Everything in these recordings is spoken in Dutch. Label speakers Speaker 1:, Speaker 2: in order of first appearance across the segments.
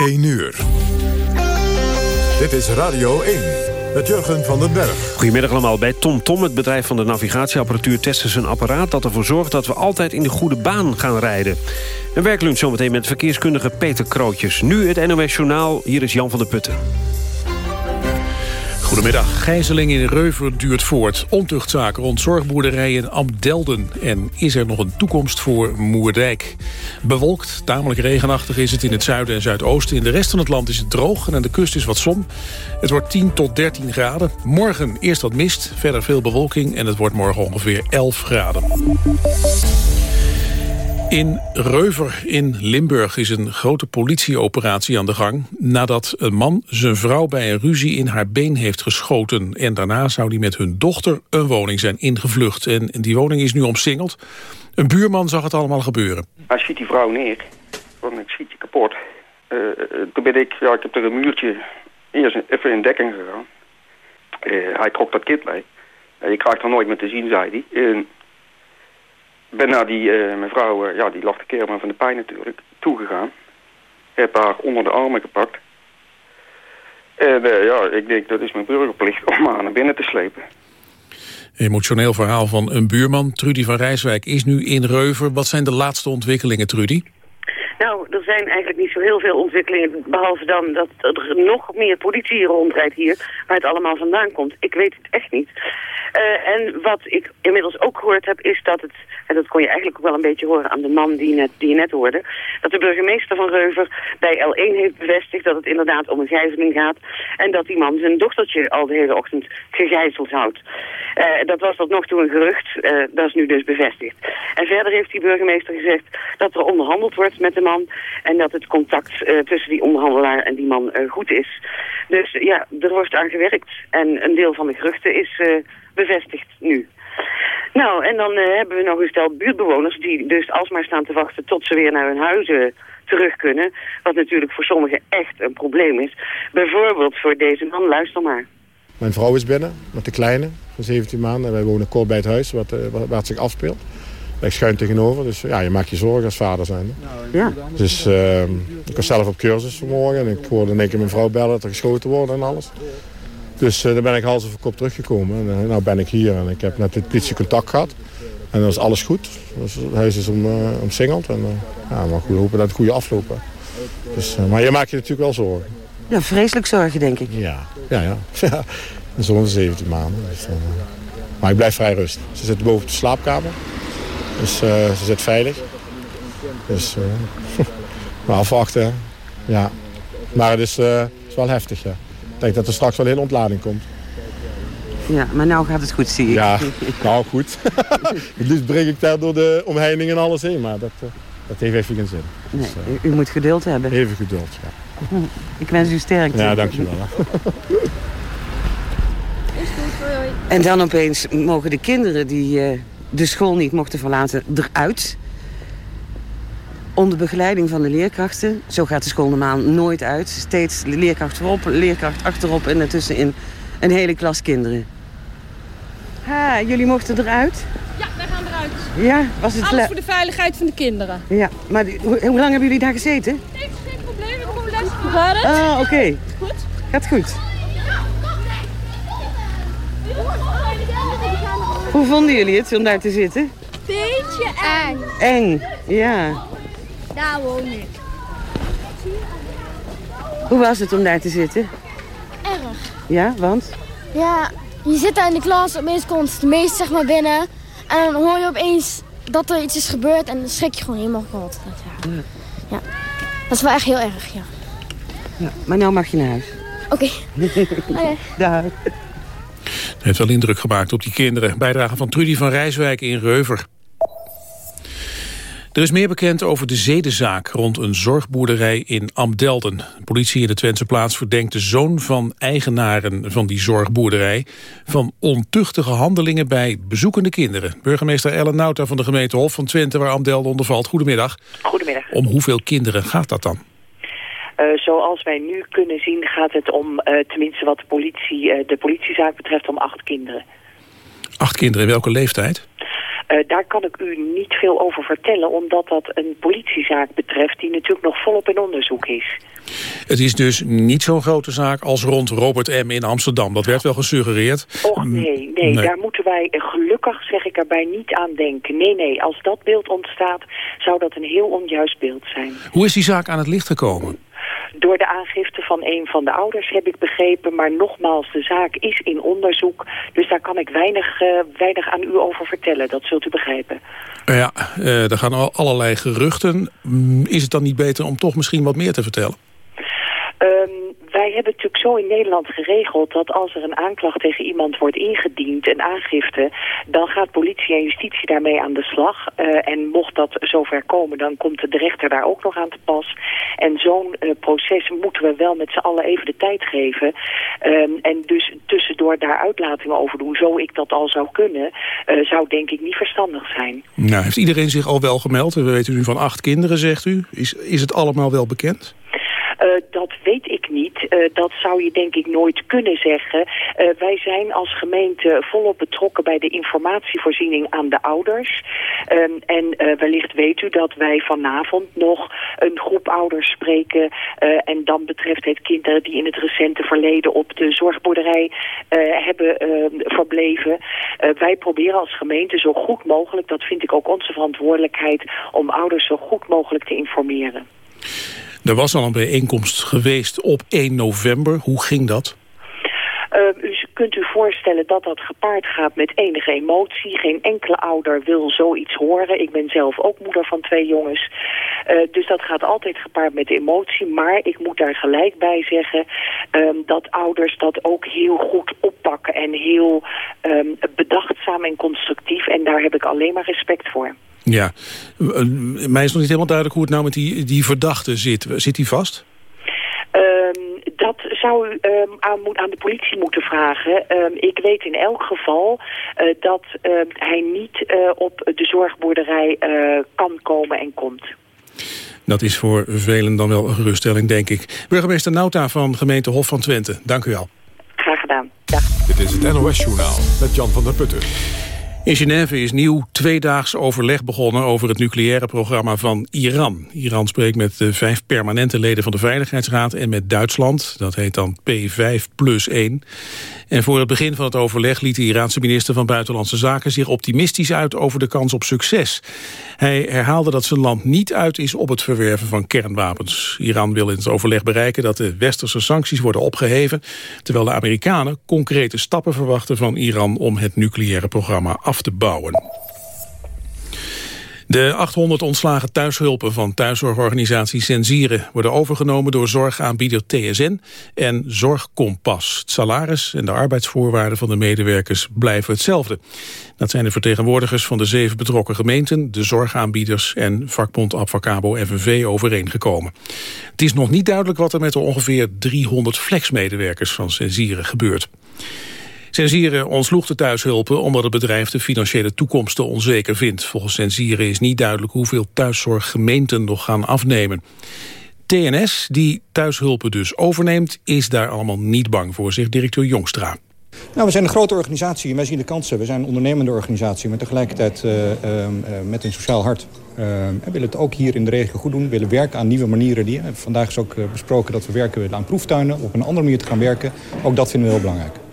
Speaker 1: 1 uur. Dit is Radio 1 met Jurgen van den Berg.
Speaker 2: Goedemiddag allemaal. Bij TomTom, Tom, het bedrijf van de navigatieapparatuur... testen ze een apparaat dat ervoor zorgt dat we altijd in de goede baan gaan rijden. Een werklunch zometeen met verkeerskundige Peter Krootjes. Nu het NOS Journaal, hier is Jan van der Putten.
Speaker 3: Goedemiddag. Gijzeling in Reuver duurt voort. Ontuchtzaken rond zorgboerderijen Amdelden. En is er nog een toekomst voor Moerdijk? Bewolkt, tamelijk regenachtig is het in het zuiden en zuidoosten. In de rest van het land is het droog en aan de kust is wat zon. Het wordt 10 tot 13 graden. Morgen eerst wat mist, verder veel bewolking... en het wordt morgen ongeveer 11 graden. In Reuver in Limburg is een grote politieoperatie aan de gang... nadat een man zijn vrouw bij een ruzie in haar been heeft geschoten. En daarna zou hij met hun dochter een woning zijn ingevlucht. En die woning is nu omsingeld. Een buurman zag het allemaal gebeuren.
Speaker 4: Hij schiet die vrouw neer. Want ik schiet je kapot. Uh, toen ben ik, ja, ik heb er een muurtje eerst even in dekking gegaan. Uh, hij trok dat kind mee. je krijgt er nooit meer te zien, zei hij ben naar die uh, mevrouw, uh, ja, die lag de keer maar van de pijn natuurlijk, toegegaan. Heb haar onder de armen gepakt. En uh, ja, ik denk dat is mijn burgerplicht om haar naar binnen te slepen.
Speaker 3: Emotioneel verhaal van een buurman. Trudy van Rijswijk is nu in Reuver. Wat zijn de laatste ontwikkelingen, Trudy?
Speaker 5: Nou, zijn eigenlijk niet zo heel veel ontwikkelingen, behalve dan dat er nog meer politie rondrijdt hier, waar het allemaal vandaan komt. Ik weet het echt niet. Uh, en wat ik inmiddels ook gehoord heb, is dat het, en dat kon je eigenlijk ook wel een beetje horen aan de man die, net, die je net hoorde, dat de burgemeester van Reuver bij L1 heeft bevestigd dat het inderdaad om een gijzeling gaat en dat die man zijn dochtertje al de hele ochtend gegijzeld houdt. Uh, dat was tot nog toe een gerucht, uh, dat is nu dus bevestigd. En verder heeft die burgemeester gezegd dat er onderhandeld wordt met de man en dat het contact tussen die onderhandelaar en die man goed is. Dus ja, er wordt aan gewerkt en een deel van de geruchten is bevestigd nu. Nou, en dan hebben we nog een stel buurtbewoners die dus alsmaar staan te wachten tot ze weer naar hun huizen terug kunnen. Wat natuurlijk voor sommigen echt een probleem is. Bijvoorbeeld voor deze man, luister maar.
Speaker 6: Mijn vrouw is binnen met de kleine van 17 maanden. En wij wonen kort bij het huis wat, waar het zich afspeelt. Ik schuin tegenover, dus ja, je maakt je zorgen als vader zijn.
Speaker 5: Ja.
Speaker 6: Dus uh, ik was zelf op cursus vanmorgen en ik hoorde in één keer mijn vrouw bellen dat er geschoten wordt en alles. Dus uh, dan ben ik hals over kop teruggekomen. En uh, nou ben ik hier en ik heb net de politie contact gehad. En dan is alles goed. Dus het huis is om, uh, omsingeld. En ja, maar goed, hopen dat het goede aflopen. Dus, maar je maakt je natuurlijk wel zorgen.
Speaker 5: Ja, vreselijk zorgen, denk ik.
Speaker 6: Ja, ja, ja. zo'n 17 maanden. Dus, maar ik blijf vrij rustig. Ze zit boven op de slaapkamer. Dus ze zit veilig. Dus maar afwachten. Ja. Maar het is, is wel heftig, ja. Ik denk dat er straks wel een hele ontlading komt.
Speaker 5: Ja, maar nou gaat het goed, zie ik.
Speaker 6: Ja, nou goed. het liefst breng ik daar door de omheining en alles heen, maar dat, uh, dat heeft even geen zin.
Speaker 5: Nee, dus, uh, u, moet geduld hebben.
Speaker 6: Even geduld, ja.
Speaker 5: Ik wens u sterkte.
Speaker 6: Ja, dankjewel.
Speaker 5: en dan opeens mogen de kinderen die uh, de school niet mochten verlaten eruit onder begeleiding van de leerkrachten. Zo gaat de school normaal nooit uit. Steeds leerkracht voorop, leerkracht achterop en ertussenin een hele klas kinderen. Ha, jullie mochten eruit?
Speaker 7: Ja, wij gaan eruit.
Speaker 5: Ja, was het
Speaker 7: Alles voor de veiligheid van de kinderen.
Speaker 5: Ja, maar hoe, hoe, lang hebben jullie daar gezeten?
Speaker 7: Nee, geen probleem. We hebben les. Het?
Speaker 5: Ah, oké. Okay.
Speaker 7: Goed?
Speaker 5: Gaat goed. Hoe vonden jullie het om daar te zitten?
Speaker 7: Beetje eng.
Speaker 5: Eng, ja.
Speaker 7: Daar woon ik.
Speaker 5: Hoe was het om daar te zitten?
Speaker 7: Erg.
Speaker 5: Ja, want?
Speaker 7: Ja, je zit daar in de klas, opeens komt de meester zeg maar binnen. En dan hoor je opeens dat er iets is gebeurd en dan schrik je gewoon helemaal kapot. Ja. ja. Dat is wel echt heel erg, ja.
Speaker 5: ja maar nou mag je naar huis.
Speaker 7: Oké. Okay. okay.
Speaker 5: Dag.
Speaker 3: Het heeft wel indruk gemaakt op die kinderen. Bijdrage van Trudy van Rijswijk in Reuver. Er is meer bekend over de zedenzaak rond een zorgboerderij in Amdelden. De politie in de Twentse plaats verdenkt de zoon van eigenaren van die zorgboerderij... van ontuchtige handelingen bij bezoekende kinderen. Burgemeester Ellen Nauta van de gemeente Hof van Twente, waar Amdelden onder valt. Goedemiddag.
Speaker 8: Goedemiddag.
Speaker 3: Om hoeveel kinderen gaat dat dan?
Speaker 8: Uh, zoals wij nu kunnen zien gaat het om, uh, tenminste wat de, politie, uh, de politiezaak betreft, om acht kinderen.
Speaker 3: Acht kinderen, in welke leeftijd?
Speaker 8: daar kan ik u niet veel over vertellen, omdat dat een politiezaak betreft die natuurlijk nog volop in onderzoek is.
Speaker 3: Het is dus niet zo'n grote zaak als rond Robert M. in Amsterdam. Dat werd wel gesuggereerd.
Speaker 8: Och nee, nee, daar moeten wij gelukkig, zeg ik erbij, niet aan denken. Nee, nee, als dat beeld ontstaat, zou dat een heel onjuist beeld zijn.
Speaker 3: Hoe is die zaak aan het licht gekomen?
Speaker 8: Door de aangifte van een van de ouders heb ik begrepen. Maar nogmaals, de zaak is in onderzoek. Dus daar kan ik weinig, uh, weinig aan u over vertellen. Dat zult u begrijpen.
Speaker 3: Ja, uh, er gaan al allerlei geruchten. Mm, is het dan niet beter om toch misschien wat meer te vertellen?
Speaker 8: Um, wij hebben zo in Nederland geregeld dat als er een aanklacht tegen iemand wordt ingediend, een aangifte, dan gaat politie en justitie daarmee aan de slag. Uh, en mocht dat zover komen, dan komt de rechter daar ook nog aan te pas. En zo'n uh, proces moeten we wel met z'n allen even de tijd geven. Um, en dus tussendoor daar uitlatingen over doen, zo ik dat al zou kunnen, uh, zou denk ik niet verstandig zijn.
Speaker 3: Nou, heeft iedereen zich al wel gemeld? We weten nu van acht kinderen, zegt u. Is, is het allemaal wel bekend?
Speaker 8: Uh, dat weet ik niet. Uh, dat zou je denk ik nooit kunnen zeggen. Uh, wij zijn als gemeente volop betrokken bij de informatievoorziening aan de ouders. Um, en wellicht weet u dat wij vanavond nog een groep ouders spreken. en dan betreft het kinderen die in het recente verleden op de zorgboerderij hebben verbleven. wij proberen als gemeente zo goed mogelijk, dat vind ik ook onze verantwoordelijkheid, om ouders zo goed mogelijk te informeren.
Speaker 3: Er was al een bijeenkomst geweest op 1 november. Hoe ging dat?
Speaker 8: Uh, u kunt u voorstellen dat dat gepaard gaat met enige emotie. Geen enkele ouder wil zoiets horen. Ik ben zelf ook moeder van twee jongens. Uh, dus dat gaat altijd gepaard met emotie. Maar ik moet daar gelijk bij zeggen um, dat ouders dat ook heel goed oppakken. En heel um, bedachtzaam en constructief. En daar heb ik alleen maar respect voor.
Speaker 3: Ja, mij is nog niet helemaal duidelijk hoe het nou met die, die verdachte zit. Zit hij vast?
Speaker 8: Um, dat zou u um, aan, aan, de politie moeten vragen. Um, ik weet in elk geval uh, dat hij niet uh, op de zorgboerderij uh, kan komen en komt.
Speaker 3: Dat is voor velen dan wel een geruststelling, denk ik. Burgemeester Nauta van gemeente Hof van Twente, dank u wel.
Speaker 8: Graag gedaan. Dag.
Speaker 1: Dit is het NOS Journaal met Jan van der Putten.
Speaker 3: In Genève is nieuw tweedaags overleg begonnen over het nucleaire programma van Iran. Iran spreekt met de vijf permanente leden van de Veiligheidsraad en met Duitsland. Dat heet dan P5 plus 1. En voor het begin van het overleg liet de Iraanse minister van Buitenlandse Zaken zich optimistisch uit over de kans op succes. Hij herhaalde dat zijn land niet uit is op het verwerven van kernwapens. Iran wil in het overleg bereiken dat de westerse sancties worden opgeheven, terwijl de Amerikanen concrete stappen verwachten van Iran om het nucleaire programma af te bouwen. De 800 ontslagen thuishulpen van thuiszorgorganisatie Sensieren worden overgenomen door zorgaanbieder TSN en Zorgkompas. Het salaris en de arbeidsvoorwaarden van de medewerkers blijven hetzelfde. Dat zijn de vertegenwoordigers van de zeven betrokken gemeenten, de zorgaanbieders en vakbond Advocabo FNV overeengekomen. Het is nog niet duidelijk wat er met de ongeveer 300 flexmedewerkers van Sensieren gebeurt. Sensieren ontsloeg de thuishulpen omdat het bedrijf de financiële toekomst te onzeker vindt. Volgens Sensieren is niet duidelijk hoeveel thuiszorggemeenten nog gaan afnemen. TNS, die thuishulpen dus overneemt, is daar allemaal niet bang voor, zegt directeur Jongstra.
Speaker 9: Nou, we zijn een grote organisatie en wij zien de kansen. We zijn een ondernemende organisatie, maar tegelijkertijd uh, uh, met een sociaal hart. Uh, we willen het ook hier in de regio goed doen. We willen werken aan nieuwe manieren. Die, vandaag is ook besproken dat we werken aan proeftuinen. Op een andere manier te gaan werken. Ook dat vinden we heel belangrijk.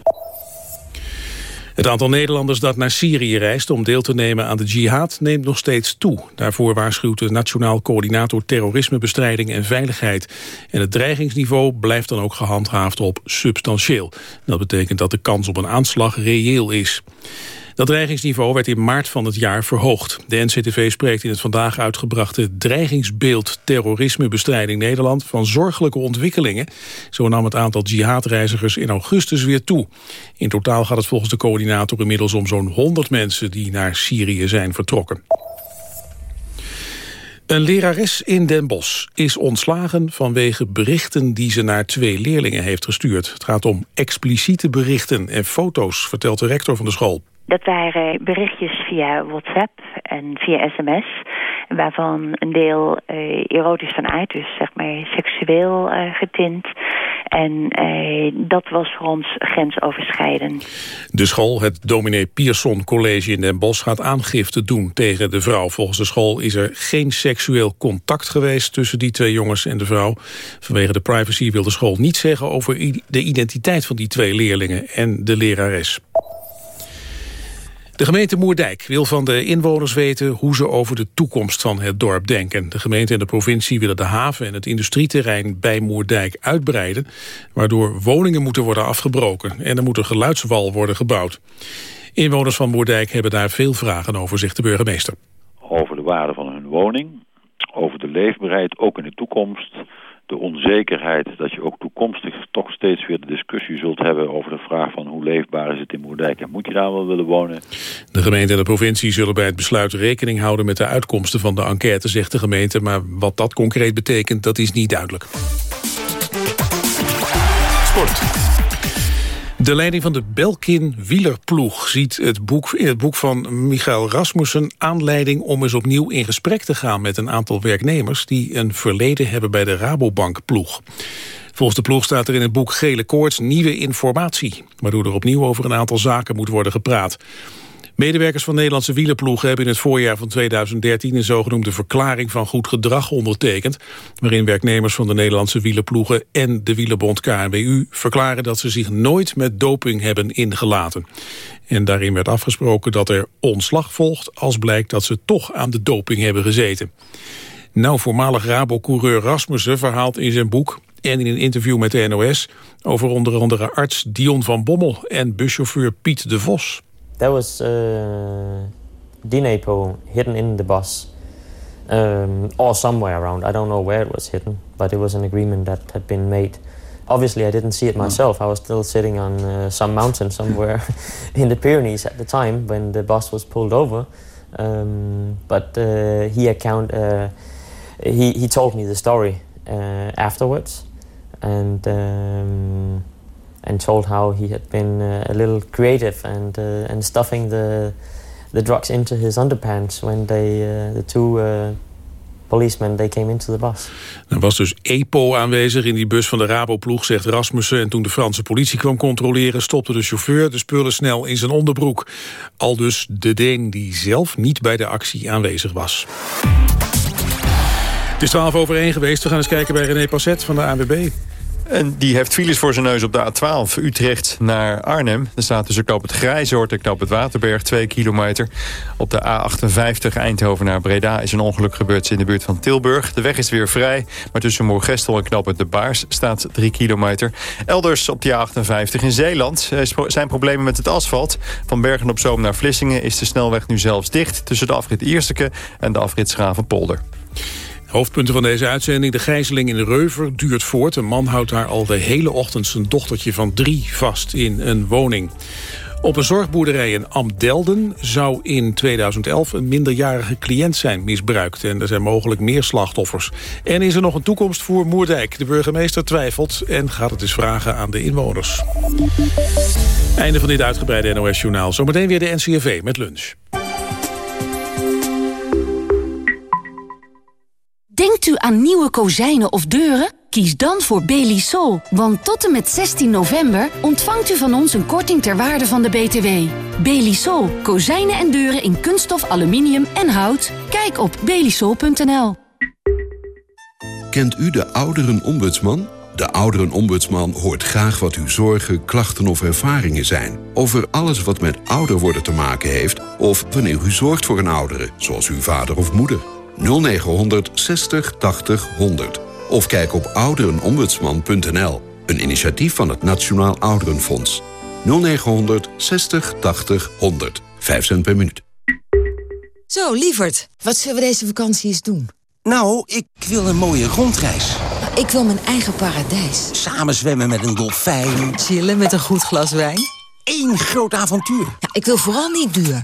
Speaker 3: Het aantal Nederlanders dat naar Syrië reist om deel te nemen aan de jihad neemt nog steeds toe. Daarvoor waarschuwt de Nationaal Coördinator Terrorismebestrijding en Veiligheid. En het dreigingsniveau blijft dan ook gehandhaafd op substantieel. Dat betekent dat de kans op een aanslag reëel is. Dat dreigingsniveau werd in maart van het jaar verhoogd. De NCTV spreekt in het vandaag uitgebrachte dreigingsbeeld terrorismebestrijding Nederland van zorgelijke ontwikkelingen. Zo nam het aantal jihadreizigers in augustus weer toe. In totaal gaat het volgens de coördinator inmiddels om zo'n 100 mensen die naar Syrië zijn vertrokken. Een lerares in Den Bosch is ontslagen vanwege berichten die ze naar twee leerlingen heeft gestuurd. Het gaat om expliciete berichten en foto's, vertelt de rector van de school.
Speaker 10: Dat waren berichtjes via WhatsApp en via sms... waarvan een deel uh, erotisch van uit, dus zeg maar seksueel uh, getint... En eh, dat was voor ons grensoverschrijdend.
Speaker 3: De school, het dominee Pierson College in Den Bosch... gaat aangifte doen tegen de vrouw. Volgens de school is er geen seksueel contact geweest... tussen die twee jongens en de vrouw. Vanwege de privacy wil de school niet zeggen... over de identiteit van die twee leerlingen en de lerares. De gemeente Moerdijk wil van de inwoners weten hoe ze over de toekomst van het dorp denken. De gemeente en de provincie willen de haven en het industrieterrein bij Moerdijk uitbreiden, waardoor woningen moeten worden afgebroken en er moet een geluidswal worden gebouwd. Inwoners van Moerdijk hebben daar veel vragen over, zegt de burgemeester.
Speaker 11: Over de waarde van hun woning, over de leefbaarheid, ook in de toekomst, de onzekerheid dat je ook toekomstig toch steeds weer de discussie zult hebben over de vraag van hoe leefbaar is het in Moerdijk en moet je daar wel willen wonen.
Speaker 3: De gemeente en de provincie zullen bij het besluit rekening houden met de uitkomsten van de enquête, zegt de gemeente, maar wat dat concreet betekent, dat is niet duidelijk. Sport. De leiding van de Belkin wielerploeg ziet het boek, in het boek van Michael Rasmussen aanleiding om eens opnieuw in gesprek te gaan met een aantal werknemers die een verleden hebben bij de Rabobank ploeg. Volgens de ploeg staat er in het boek Gele Koorts nieuwe informatie, waardoor er opnieuw over een aantal zaken moet worden gepraat. Medewerkers van Nederlandse wielerploegen hebben in het voorjaar van 2013 een zogenoemde verklaring van goed gedrag ondertekend, waarin werknemers van de Nederlandse wielerploegen en de wielerbond KNWU verklaren dat ze zich nooit met doping hebben ingelaten. En daarin werd afgesproken dat er ontslag volgt als blijkt dat ze toch aan de doping hebben gezeten. Nou, voormalig Rabo-coureur Rasmussen verhaalt in zijn boek en in een interview met de NOS over onder andere arts Dion van Bommel en buschauffeur Piet de Vos.
Speaker 12: There was uh, DNAPO hidden in the bus, um, or somewhere around. I don't know where it was hidden, but it was an agreement that had been made. Obviously, I didn't see it myself. I was still sitting on uh, some mountain somewhere in the Pyrenees at the time when the bus was pulled over. Um, but uh, he account uh, he he told me the story uh, afterwards, and. Um, and told how he had been uh, a little creative and uh, and stuffing the the drugs into his underpants when they uh, the two policemen they came into the bus.
Speaker 3: Er was dus EPO aanwezig in die bus van de Raboploeg, zegt Rasmussen. En toen de Franse politie kwam controleren... stopte de chauffeur de spullen snel in zijn onderbroek. Al dus de Deen die zelf niet bij de actie aanwezig was. Het is 12 over 1 geweest. We gaan eens kijken bij René Passet van de ANWB.
Speaker 13: En die heeft files voor zijn neus op de A12 Utrecht naar Arnhem. Er staat tussen knoop het Grijzoord en knoop het Waterberg 2 kilometer. Op de A58 Eindhoven naar Breda is een ongeluk gebeurd in de buurt van Tilburg. De weg is weer vrij, maar tussen Moorgestel en knoop het De Baars staat 3 kilometer. Elders op de A58 in Zeeland zijn problemen met het asfalt. Van Bergen op Zoom naar Vlissingen is de snelweg nu zelfs dicht... tussen de afrit Ierseke en de afrit Schravenpolder.
Speaker 3: Hoofdpunten van deze uitzending. De gijzeling in Reuver duurt voort. Een man houdt daar al de hele ochtend zijn dochtertje van drie vast in een woning. Op een zorgboerderij in Amdelden zou in 2011 een minderjarige cliënt zijn misbruikt. En er zijn mogelijk meer slachtoffers. En is er nog een toekomst voor Moerdijk? De burgemeester twijfelt en gaat het eens vragen aan de inwoners. Einde van dit uitgebreide NOS-journaal. Zometeen weer de NCRV met lunch.
Speaker 14: Denkt u aan nieuwe kozijnen of deuren? Kies dan voor Belisol, want tot en met 16 november ontvangt u van ons een korting ter waarde van de BTW. Belisol, kozijnen en deuren in kunststof, aluminium en hout. Kijk op belisol.nl.
Speaker 15: Kent u de ouderenombudsman? De ouderenombudsman hoort graag wat uw zorgen, klachten of ervaringen zijn. Over alles wat met ouder worden te maken heeft... of wanneer u zorgt voor een oudere, zoals uw vader of moeder. 0900 60 80 100. Of kijk op ouderenombudsman.nl. Een initiatief van het Nationaal Ouderenfonds. 0900 60 80 100. 5 cent per minuut.
Speaker 16: Zo, lieverd, wat zullen we deze vakantie eens doen?
Speaker 17: Nou, ik wil een mooie rondreis.
Speaker 16: Ik wil mijn eigen paradijs.
Speaker 17: Samen zwemmen met een dolfijn.
Speaker 16: Chillen met een goed glas wijn.
Speaker 17: Eén groot avontuur.
Speaker 16: Ja, ik wil vooral niet duur.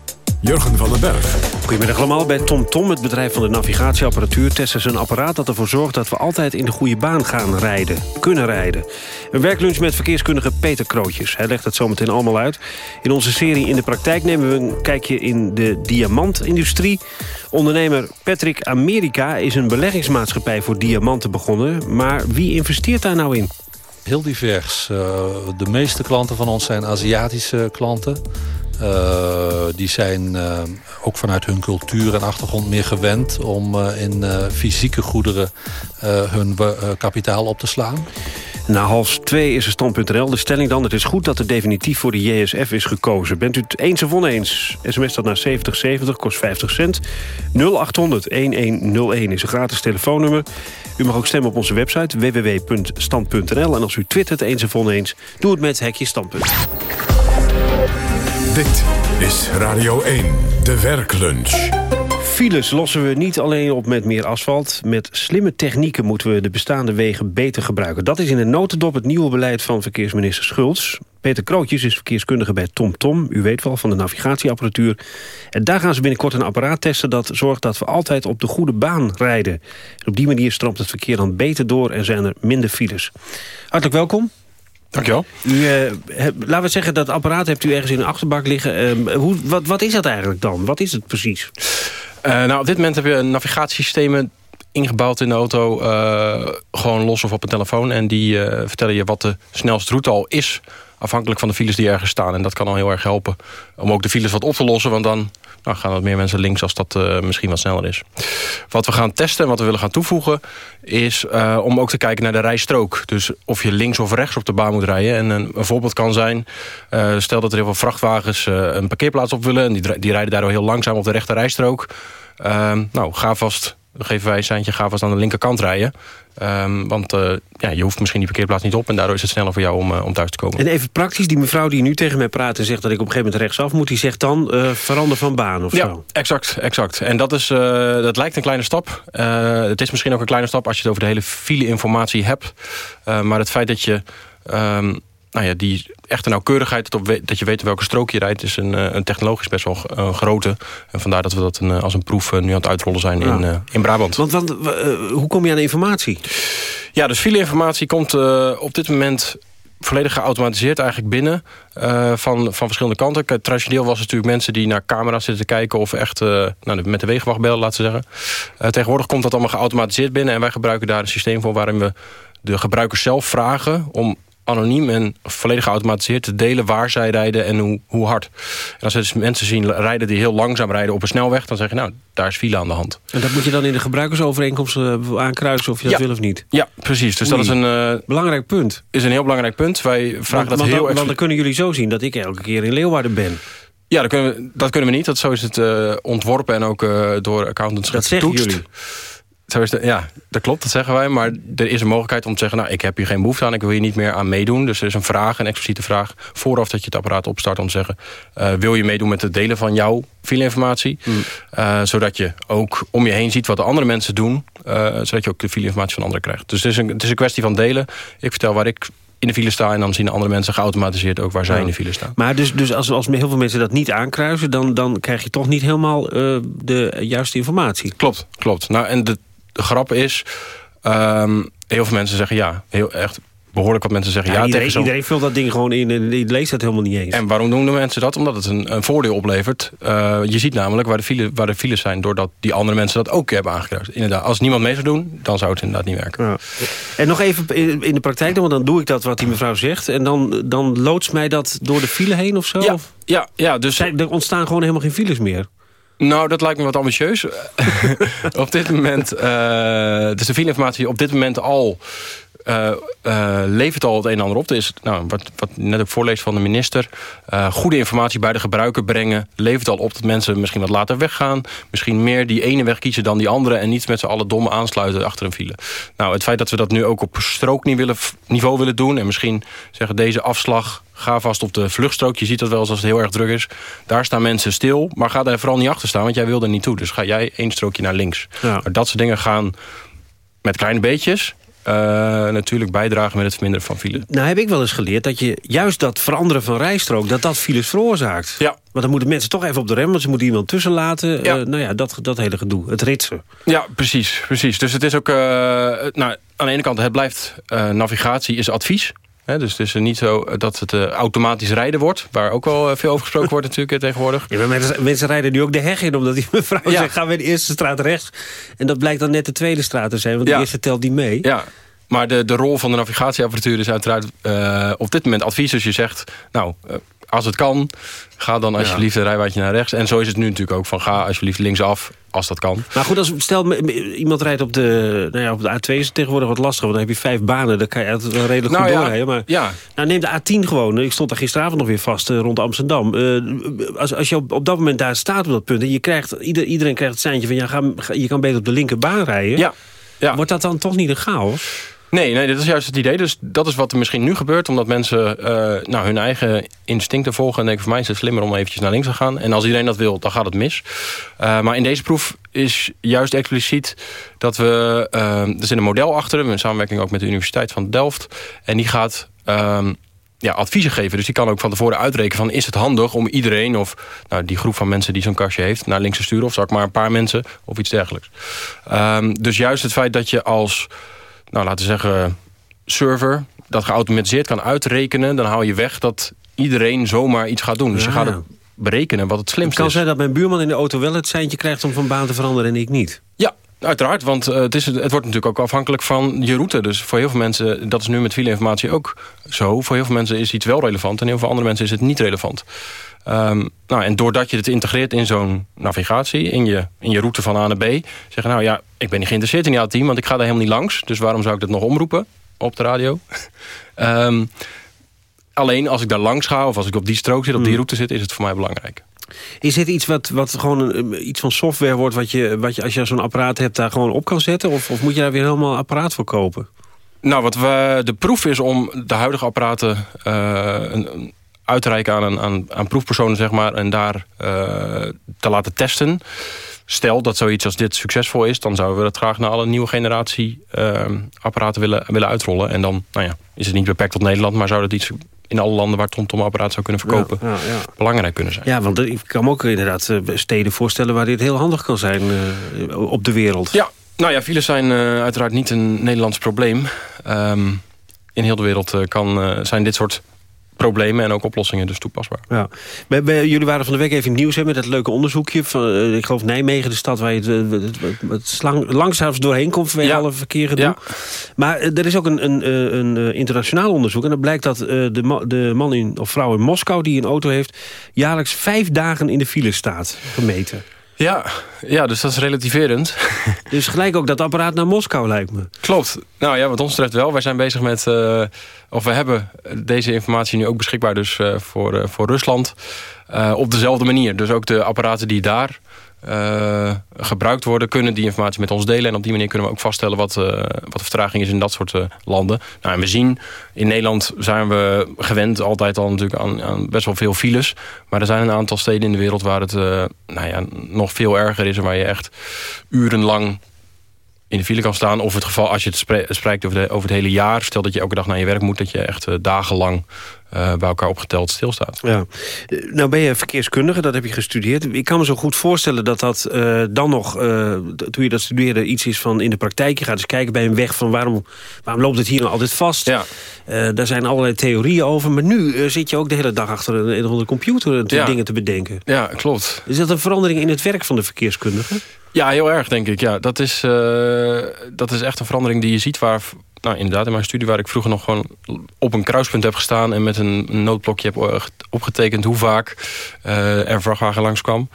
Speaker 1: Jurgen van den Berg.
Speaker 2: Goedemiddag allemaal. Bij TomTom, Tom, het bedrijf van de navigatieapparatuur... testen ze een apparaat dat ervoor zorgt dat we altijd in de goede baan gaan rijden. Kunnen rijden. Een werklunch met verkeerskundige Peter Krootjes. Hij legt het zometeen allemaal uit. In onze serie In de Praktijk nemen we een kijkje in de diamantindustrie. Ondernemer Patrick Amerika is een beleggingsmaatschappij voor diamanten begonnen. Maar wie investeert daar nou in?
Speaker 18: Heel divers. Uh, de meeste klanten van ons zijn Aziatische klanten. Uh, die zijn uh, ook vanuit hun cultuur en achtergrond meer gewend... om in fysieke goederen hun kapitaal op te slaan.
Speaker 2: Na half 2 is er stand.nl. De stelling dan, het is goed dat er definitief voor de JSF is gekozen. Bent u het eens of oneens? SMS dat naar 7070, kost 50 cent. 0800-1101 is een gratis telefoonnummer. U mag ook stemmen op onze website www.stand.nl. En als u twittert eens of oneens, doe het met hekje standpunt.
Speaker 1: Dit is Radio 1, de werklunch.
Speaker 2: Files lossen we niet alleen op met meer asfalt. Met slimme technieken moeten we de bestaande wegen beter gebruiken. Dat is in een notendop het nieuwe beleid van verkeersminister Schultz. Peter Krootjes is verkeerskundige bij TomTom. U weet wel, van de navigatieapparatuur. En daar gaan ze binnenkort een apparaat testen... dat zorgt dat we altijd op de goede baan rijden. En op die manier stroomt het verkeer dan beter door... en zijn er minder files. Hartelijk welkom.
Speaker 19: Dankjewel.
Speaker 2: U, uh, laten we zeggen, dat apparaat hebt u ergens in een achterbak liggen. Uh, hoe, wat, wat is dat eigenlijk dan? Wat is het precies?
Speaker 19: Uh, nou, op dit moment hebben we navigatiesystemen ingebouwd in de auto. gewoon los of op een telefoon. En die vertellen je wat de snelste route al is. Afhankelijk van de files die ergens staan. En dat kan al heel erg helpen om ook de files wat op te lossen. Want dan nou, gaan wat meer mensen links als dat uh, misschien wat sneller is. Wat we gaan testen en wat we willen gaan toevoegen... is om ook te kijken naar de rijstrook. Dus of je links of rechts op de baan moet rijden. En een, voorbeeld kan zijn... Stel dat er heel veel vrachtwagens een parkeerplaats op willen... en die, die rijden daardoor heel langzaam op de rechte rijstrook. Ehm, nou, ga vast geven wij een seintje, ga vast aan de linkerkant rijden. Um, want uh, ja, je hoeft misschien die parkeerplaats niet op... en daardoor is het sneller voor jou om, uh, om thuis te komen.
Speaker 2: En even praktisch, die mevrouw die nu tegen mij praat... en zegt dat ik op een gegeven moment rechtsaf moet... die zegt dan uh, verander van baan of
Speaker 19: ja,
Speaker 2: zo?
Speaker 19: exact, exact. En dat, is, dat lijkt een kleine stap. het is misschien ook een kleine stap als je het over de hele file-informatie hebt. maar het feit dat je... Um, nou ja, die echte nauwkeurigheid, dat, dat je weet welke strook je rijdt... is een, een technologisch best wel een grote. En vandaar dat we dat een, als een proef nu aan het uitrollen zijn ja. in, in Brabant.
Speaker 2: Want, want hoe kom je aan informatie?
Speaker 19: Ja, dus file-informatie komt uh, op dit moment volledig geautomatiseerd eigenlijk binnen uh, van, van verschillende kanten. Traditioneel was het natuurlijk mensen die naar camera's zitten kijken... of echt uh, nou, met de wegenwacht bellen, laten we zeggen. Uh, tegenwoordig komt dat allemaal geautomatiseerd binnen... en wij gebruiken daar een systeem voor waarin we de gebruikers zelf vragen... om anoniem en volledig geautomatiseerd te delen waar zij rijden en hoe, hoe hard. En als we dus mensen zien rijden die heel langzaam rijden op een snelweg... dan zeg je, nou, daar is file aan de hand.
Speaker 2: En dat moet je dan in de gebruikersovereenkomst uh, aankruisen of je dat wil of niet?
Speaker 19: Ja, precies. Dus Oei, dat is een... Uh,
Speaker 2: belangrijk punt.
Speaker 19: Is een heel belangrijk punt. Wij vragen
Speaker 2: want,
Speaker 19: dat
Speaker 2: want
Speaker 19: heel
Speaker 2: dan, Want dan kunnen jullie zo zien dat ik elke keer in Leeuwarden ben.
Speaker 19: Ja, dat kunnen we, dat kunnen we niet. Dat, zo is het uh, ontworpen en ook door accountants
Speaker 2: Dat zeggen jullie?
Speaker 19: Ja, dat klopt, dat zeggen wij. Maar er is een mogelijkheid om te zeggen... nou, ik heb hier geen behoefte aan, ik wil hier niet meer aan meedoen. Dus er is een vraag, een expliciete vraag... vooraf dat je het apparaat opstart om te zeggen... Uh, wil je meedoen met het delen van jouw fileinformatie? Mm. Uh, zodat je ook om je heen ziet wat de andere mensen doen... Uh, zodat je ook de fileinformatie van anderen krijgt. Dus het is, een, het is een kwestie van delen. Ik vertel waar ik in de file sta... en dan zien andere mensen geautomatiseerd ook waar zij
Speaker 2: Ja.
Speaker 19: in de file staan.
Speaker 2: Maar dus, dus als, als heel veel mensen dat niet aankruisen... dan, dan krijg je toch niet helemaal uh, de juiste informatie.
Speaker 19: Klopt, klopt. Nou, en de, de grap is... Um, heel veel mensen zeggen ja. Heel echt behoorlijk wat mensen zeggen ja,
Speaker 2: Ja,
Speaker 19: tegen
Speaker 2: iedereen, iedereen vult dat ding gewoon in en die leest dat helemaal niet eens.
Speaker 19: En waarom doen de mensen dat? Omdat het een, een voordeel oplevert. Uh, je ziet namelijk waar de, file, waar de files zijn... doordat die andere mensen dat ook hebben aangekruist. Inderdaad, als niemand mee zou doen, dan zou het inderdaad niet werken.
Speaker 2: Ja. En nog even in de praktijk, dan, want dan doe ik dat wat die mevrouw zegt... en dan, dan loodst mij dat door de file heen of zo?
Speaker 19: Ja, ja, ja dus...
Speaker 2: zijn, er ontstaan gewoon helemaal geen files meer?
Speaker 19: Nou, dat lijkt me wat ambitieus. op dit moment, uh, dus de fileinformatie op dit moment al... Uh, uh, levert al het een en ander op. Er is, nou, wat, wat net ook voorleest van de minister... Goede informatie bij de gebruiker brengen... levert al op dat mensen misschien wat later weggaan. Misschien meer die ene weg kiezen dan die andere... en niet met z'n allen domme aansluiten achter een file. Nou, het feit dat we dat nu ook op strookniveau willen doen... en misschien zeggen deze afslag... Ga vast op de vluchtstrook. Je ziet dat wel eens als het heel erg druk is. Daar staan mensen stil. Maar ga daar vooral niet achter staan, want jij wil er niet toe. Dus ga jij één strookje naar links.
Speaker 2: Ja.
Speaker 19: Maar dat soort dingen gaan met kleine beetjes... Uh, natuurlijk bijdragen met het verminderen van file.
Speaker 2: Nou heb ik wel eens geleerd dat je juist dat veranderen van rijstrook... dat dat files veroorzaakt.
Speaker 19: Ja,
Speaker 2: Want dan moeten mensen toch even op de rem, want ze moeten iemand tussen laten. Ja. nou ja, dat, dat hele gedoe, het ritsen.
Speaker 19: Ja, precies. precies. Dus het is ook... nou, aan de ene kant, het blijft navigatie is advies dus het is niet zo dat het uh, automatisch rijden wordt. Waar ook wel eh, veel over gesproken wordt natuurlijk eh, tegenwoordig.
Speaker 2: Ja, mensen, mensen, rijden nu ook de heg in. Omdat die mevrouw zegt, gaan we de eerste straat rechts. En dat blijkt dan net de tweede straat te zijn. Want de eerste telt die mee.
Speaker 19: Ja, maar de, de rol van de navigatieapparatuur is uiteraard op dit moment advies. Dus je zegt, nou, als het kan, ga dan alsjeblieft een rijwaardje naar rechts. En zo is het nu natuurlijk ook van ga alsjeblieft linksaf als dat kan.
Speaker 2: Maar goed, als, stel iemand rijdt op de, nou ja, op de A2 is het tegenwoordig wat lastig. Want dan heb je vijf banen, dan kan je het wel redelijk
Speaker 19: nou
Speaker 2: goed
Speaker 19: ja,
Speaker 2: doorrijden. Maar
Speaker 19: ja.
Speaker 2: nou, neem de A10 gewoon. Ik stond daar gisteravond nog weer vast uh, rond Amsterdam. Uh, als, als je op, op dat moment daar staat op dat punt... en je krijgt, ieder, iedereen krijgt het seintje van... Ja, ga, je kan beter op de linkerbaan rijden.
Speaker 19: Ja. Ja.
Speaker 2: Wordt dat dan toch niet een chaos?
Speaker 19: Nee, nee, dat is juist het idee. Dus dat is wat er misschien nu gebeurt. Omdat mensen uh, nou, hun eigen instincten volgen. En denken, voor mij is het slimmer om eventjes naar links te gaan. En als iedereen dat wil, dan gaat het mis. Uh, maar in deze proef is juist expliciet dat we... Uh, er zit een model achter. Een samenwerking ook met de Universiteit van Delft. En die gaat... ehm, ja, adviezen geven. Dus die kan ook van tevoren uitrekenen van... is het handig om iedereen of nou, die groep van mensen die zo'n kastje heeft... naar links te sturen of zal ik maar een paar mensen of iets dergelijks. Um, dus juist het feit dat je als nou, laten we zeggen, server... dat geautomatiseerd kan uitrekenen... dan hou je weg dat iedereen zomaar iets gaat doen. Dus je gaat het berekenen wat het slimste
Speaker 2: kan
Speaker 19: is.
Speaker 2: zijn dat mijn buurman in de auto wel het seintje krijgt... om van baan te veranderen en ik niet?
Speaker 19: Ja, Uiteraard, want uh, het, is, het wordt natuurlijk ook afhankelijk van je route. Dus voor heel veel mensen, dat is nu met informatie ook zo... voor heel veel mensen is iets wel relevant... en heel veel andere mensen is het niet relevant. Um, nou, en doordat je het integreert in zo'n navigatie... In je, in je route van A naar B... zeggen nou ja, ik ben niet geïnteresseerd in die A10... want ik ga daar helemaal niet langs. Dus waarom zou ik dat nog omroepen op de radio? um, alleen als ik daar langs ga... of als ik op die strook zit, op die route zit... is het voor mij belangrijk.
Speaker 2: Is dit iets wat, wat gewoon een, iets van software wordt... wat je, wat je als je zo'n apparaat hebt daar gewoon op kan zetten? Of, of moet je daar weer helemaal een apparaat voor kopen?
Speaker 19: Nou, wat we, de proef is om de huidige apparaten... Uh, een, uit te reiken aan, aan, aan proefpersonen, zeg maar... en daar uh, te laten testen. Stel dat zoiets als dit succesvol is... dan zouden we dat graag naar alle nieuwe generatie uh, apparaten willen, willen uitrollen. En dan nou ja, is het niet beperkt tot Nederland... maar zou dat iets in alle landen waar TomTom apparaat zou kunnen verkopen... Ja, ja, ja. belangrijk kunnen zijn.
Speaker 2: Ja, want ik kan me ook inderdaad eh, steden voorstellen... waar dit heel handig kan zijn uh, op de wereld.
Speaker 19: Ja, nou ja, files zijn uh, uiteraard niet een Nederlands probleem. Um, in heel de wereld kan, zijn dit soort problemen en ook oplossingen dus toepasbaar.
Speaker 2: Ja. Bij, bij, jullie waren van de week even in het nieuws hè, met dat leuke onderzoekje. Van, uh, ik geloof Nijmegen, de stad waar je het, het, het, het langzaamst doorheen komt vanwege ja. alle verkeer Ja. Maar uh, er is ook een, een, een, internationaal onderzoek. En dat blijkt dat uh, de, de man in, of vrouw in Moskou die een auto heeft... jaarlijks vijf dagen in de file staat, gemeten.
Speaker 19: Ja, ja, dus dat is relativerend.
Speaker 2: Dus gelijk ook dat apparaat naar Moskou lijkt me.
Speaker 19: Klopt. Nou ja, wat ons betreft wel. Wij zijn bezig met, uh, of we hebben deze informatie nu ook beschikbaar dus uh, voor, uh, voor Rusland. op dezelfde manier. Dus ook de apparaten die daar uh, gebruikt worden... kunnen die informatie met ons delen. En op die manier kunnen we ook vaststellen wat, uh, wat de vertraging is in dat soort uh, landen. Nou, en we zien, in Nederland zijn we gewend altijd al natuurlijk aan, aan, best wel veel files. Maar er zijn een aantal steden in de wereld waar het nou ja, nog veel erger is... en waar je echt urenlang in de file kan staan. Of het geval, als je het spreekt over, de, over het hele jaar... stel dat je elke dag naar je werk moet... dat je echt dagenlang uh, bij elkaar opgeteld stilstaat.
Speaker 2: Ja. Nou ben je verkeerskundige, dat heb je gestudeerd. Ik kan me zo goed voorstellen dat dat uh, dan nog... toen je dat studeerde iets is van in de praktijk... je gaat eens kijken bij een weg van waarom, waarom loopt het hier nou altijd vast?
Speaker 19: Ja.
Speaker 2: daar zijn allerlei theorieën over. Maar nu zit je ook de hele dag achter een, een computer... Te
Speaker 19: ja.
Speaker 2: dingen te bedenken.
Speaker 19: Ja, klopt.
Speaker 2: Is dat een verandering in het werk van de verkeerskundige?
Speaker 19: Ja, heel erg denk ik. Ja, dat, is, uh, dat is echt een verandering die je ziet waar... Nou, inderdaad, in mijn studie waar ik vroeger nog gewoon op een kruispunt heb gestaan... en met een noodblokje heb opgetekend hoe vaak uh, er vrachtwagen langskwam...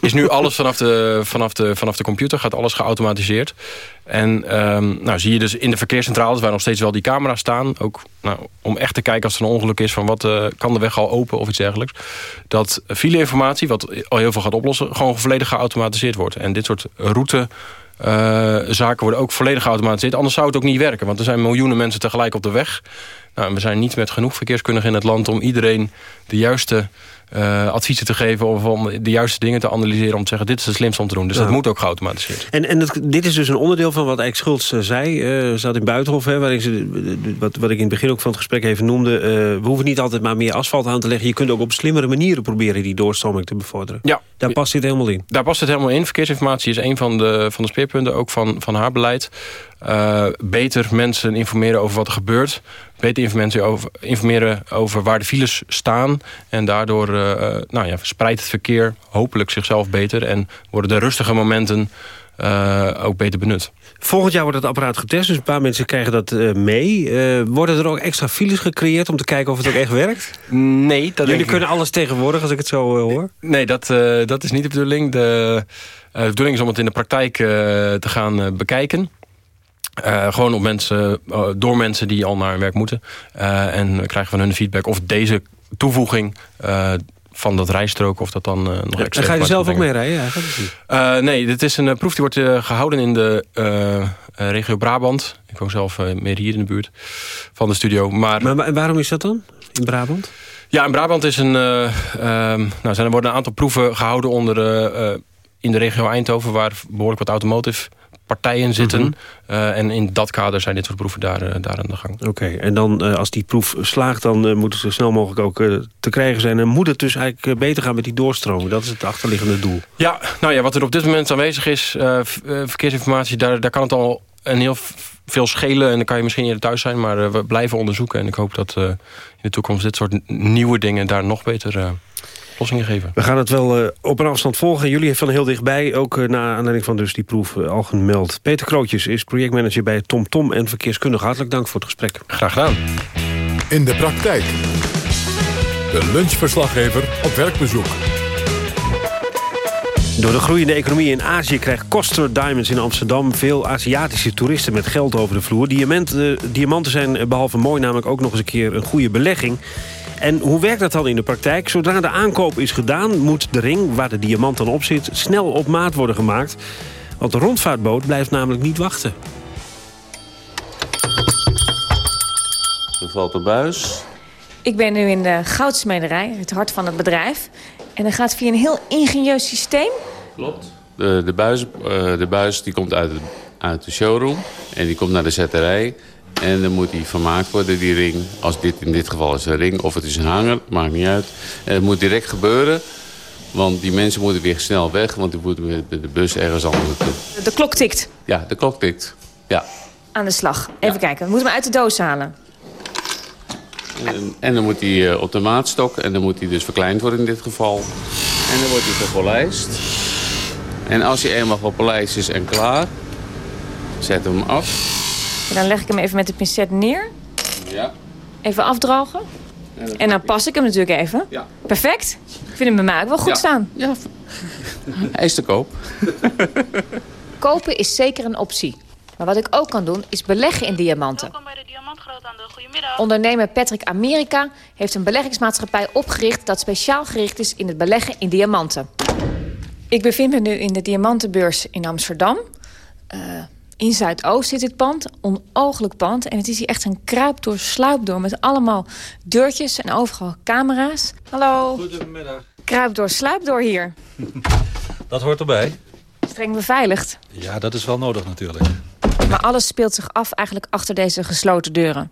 Speaker 19: is nu alles vanaf de, vanaf, de, vanaf de computer, gaat alles geautomatiseerd. En um, nou zie je dus in de verkeerscentrales waar nog steeds wel die camera's staan... ook nou, om echt te kijken als er een ongeluk is van wat uh, kan de weg al open of iets dergelijks... dat fileinformatie, wat al heel veel gaat oplossen... gewoon volledig geautomatiseerd wordt. En dit soort route... Uh, zaken worden ook volledig geautomatiseerd. Anders zou het ook niet werken, want er zijn miljoenen mensen tegelijk op de weg. Nou, we zijn niet met genoeg verkeerskundigen in het land... om iedereen de juiste eh, adviezen te geven... of om de juiste dingen te analyseren om te zeggen... dit is het slimste om te doen. Dus
Speaker 2: Ja.
Speaker 19: dat moet ook geautomatiseerd.
Speaker 2: En, en dit is dus een onderdeel van wat Eik Schultz eh, zei. eh zat in Buitenhof, hè, waarin ze, wat, wat ik in het begin ook van het gesprek even noemde. we hoeven niet altijd maar meer asfalt aan te leggen. Je kunt ook op slimmere manieren proberen die doorstroming te bevorderen.
Speaker 19: Ja.
Speaker 2: Daar past dit helemaal in.
Speaker 19: Daar past het helemaal in. Verkeersinformatie is een van de, van de speerpunten, ook van, van haar beleid. Eh, beter mensen informeren over wat er gebeurt. Beter informeren over, informeren over waar de files staan. En daardoor eh, nou ja, verspreidt het verkeer hopelijk zichzelf beter. En worden de rustige momenten ook beter benut.
Speaker 2: Volgend jaar wordt het apparaat getest, dus een paar mensen krijgen dat mee. Worden er ook extra files gecreëerd om te kijken of het ook echt werkt?
Speaker 19: Nee, dat denk
Speaker 2: Jullie
Speaker 19: ik
Speaker 2: kunnen alles tegenwoordig, als ik het zo hoor.
Speaker 19: Nee, dat, dat is niet de bedoeling. De, de bedoeling is om het in de praktijk te gaan bekijken. Eh, gewoon op mensen, eh, door mensen die al naar hun werk moeten. Eh, en we krijgen van hun feedback of deze toevoeging van dat rijstrook... of dat dan nog extra...
Speaker 2: En ga je er zelf ook mee rijden?
Speaker 19: Eh, nee, dit is een proef die wordt eh, gehouden in de regio Brabant. Ik woon zelf meer hier in de buurt van de studio. Maar,
Speaker 2: Maar wa- waarom is dat dan, in Brabant?
Speaker 19: ja, in Brabant is een, eh, ehm, nou, zijn er worden een aantal proeven gehouden onder, in de regio Eindhoven... waar behoorlijk wat automotive partijen zitten.
Speaker 2: Mhm.
Speaker 19: Eh, en in dat kader zijn dit soort proeven daar, eh, daar aan de gang.
Speaker 2: Oké, en dan eh, als die proef slaagt... dan eh, moet het zo snel mogelijk ook te krijgen zijn. En moet het dus eigenlijk beter gaan met die doorstromen. Dat is het achterliggende doel.
Speaker 19: Ja, nou ja, wat er op dit moment aanwezig is, verkeersinformatie, daar, daar kan het al een heel veel schelen. En dan kan je misschien eerder thuis zijn, maar we blijven onderzoeken. En ik hoop dat in de toekomst dit soort nieuwe dingen daar nog beter oplossingen geven.
Speaker 2: We gaan het wel eh, op een afstand volgen. Jullie van heel dichtbij, ook uh, na aanleiding van dus die proef uh, al gemeld. Peter Krootjes is projectmanager bij TomTom Tom en Verkeerskundige. Hartelijk dank voor het gesprek.
Speaker 19: Graag gedaan.
Speaker 1: In de praktijk. De lunchverslaggever op werkbezoek.
Speaker 2: Door de groeiende economie in Azië krijgt Koster Diamonds in Amsterdam... veel Aziatische toeristen met geld over de vloer. Diamanten, diamanten zijn behalve mooi namelijk ook nog eens een keer een goede belegging. En hoe werkt dat dan in de praktijk? Zodra de aankoop is gedaan, moet de ring waar de diamant dan op zit... snel op maat worden gemaakt. Want de rondvaartboot blijft namelijk niet wachten.
Speaker 20: Er valt de buis.
Speaker 21: Ik ben nu in de goudsmederij, het hart van het bedrijf. En dat gaat via een heel ingenieus systeem.
Speaker 20: Klopt. De, de, buis, uh, de buis die komt uit de, uit de showroom en die komt naar de zetterij. En dan moet die vermaakt worden, die ring. Als dit in dit geval is een ring of het is een hanger, maakt niet uit. En het moet direct gebeuren, want die mensen moeten weer snel weg... want die moeten met de bus ergens anders naartoe.
Speaker 21: De klok tikt.
Speaker 20: Ja, de klok tikt. Ja.
Speaker 21: Aan de slag. Even ja. kijken, we moeten hem uit de doos halen.
Speaker 20: En, en, dan moet hij uh, op de maatstok en dan moet hij dus verkleind worden in dit geval. En dan wordt hij gepolijst. En als hij eenmaal gepolijst is en klaar, zet hem af.
Speaker 21: En dan leg ik hem even met de pincet neer.
Speaker 20: Ja.
Speaker 21: Even afdrogen. En dan, en dan pas ik hem natuurlijk even.
Speaker 20: Ja.
Speaker 21: Perfect. Ik vind hem bij mij ook wel goed
Speaker 20: ja.
Speaker 21: staan.
Speaker 20: Ja. Hij is te koop.
Speaker 22: Kopen is zeker een optie. Maar wat ik ook kan doen, is beleggen in diamanten. Ondernemer Patrick Amerika heeft een beleggingsmaatschappij opgericht... dat speciaal gericht is in het beleggen in diamanten.
Speaker 21: Ik bevind me nu in de diamantenbeurs in Amsterdam. Uh, in Zuidoost zit dit pand, onooglijk pand. En het is hier echt een kruip door, sluip door... met allemaal deurtjes en overal camera's. Hallo.
Speaker 18: Goedemiddag.
Speaker 21: Kruip door, sluip door hier.
Speaker 18: Dat hoort erbij.
Speaker 21: Streng beveiligd.
Speaker 18: Ja, dat is wel nodig natuurlijk.
Speaker 21: Maar alles speelt zich af eigenlijk achter deze gesloten deuren.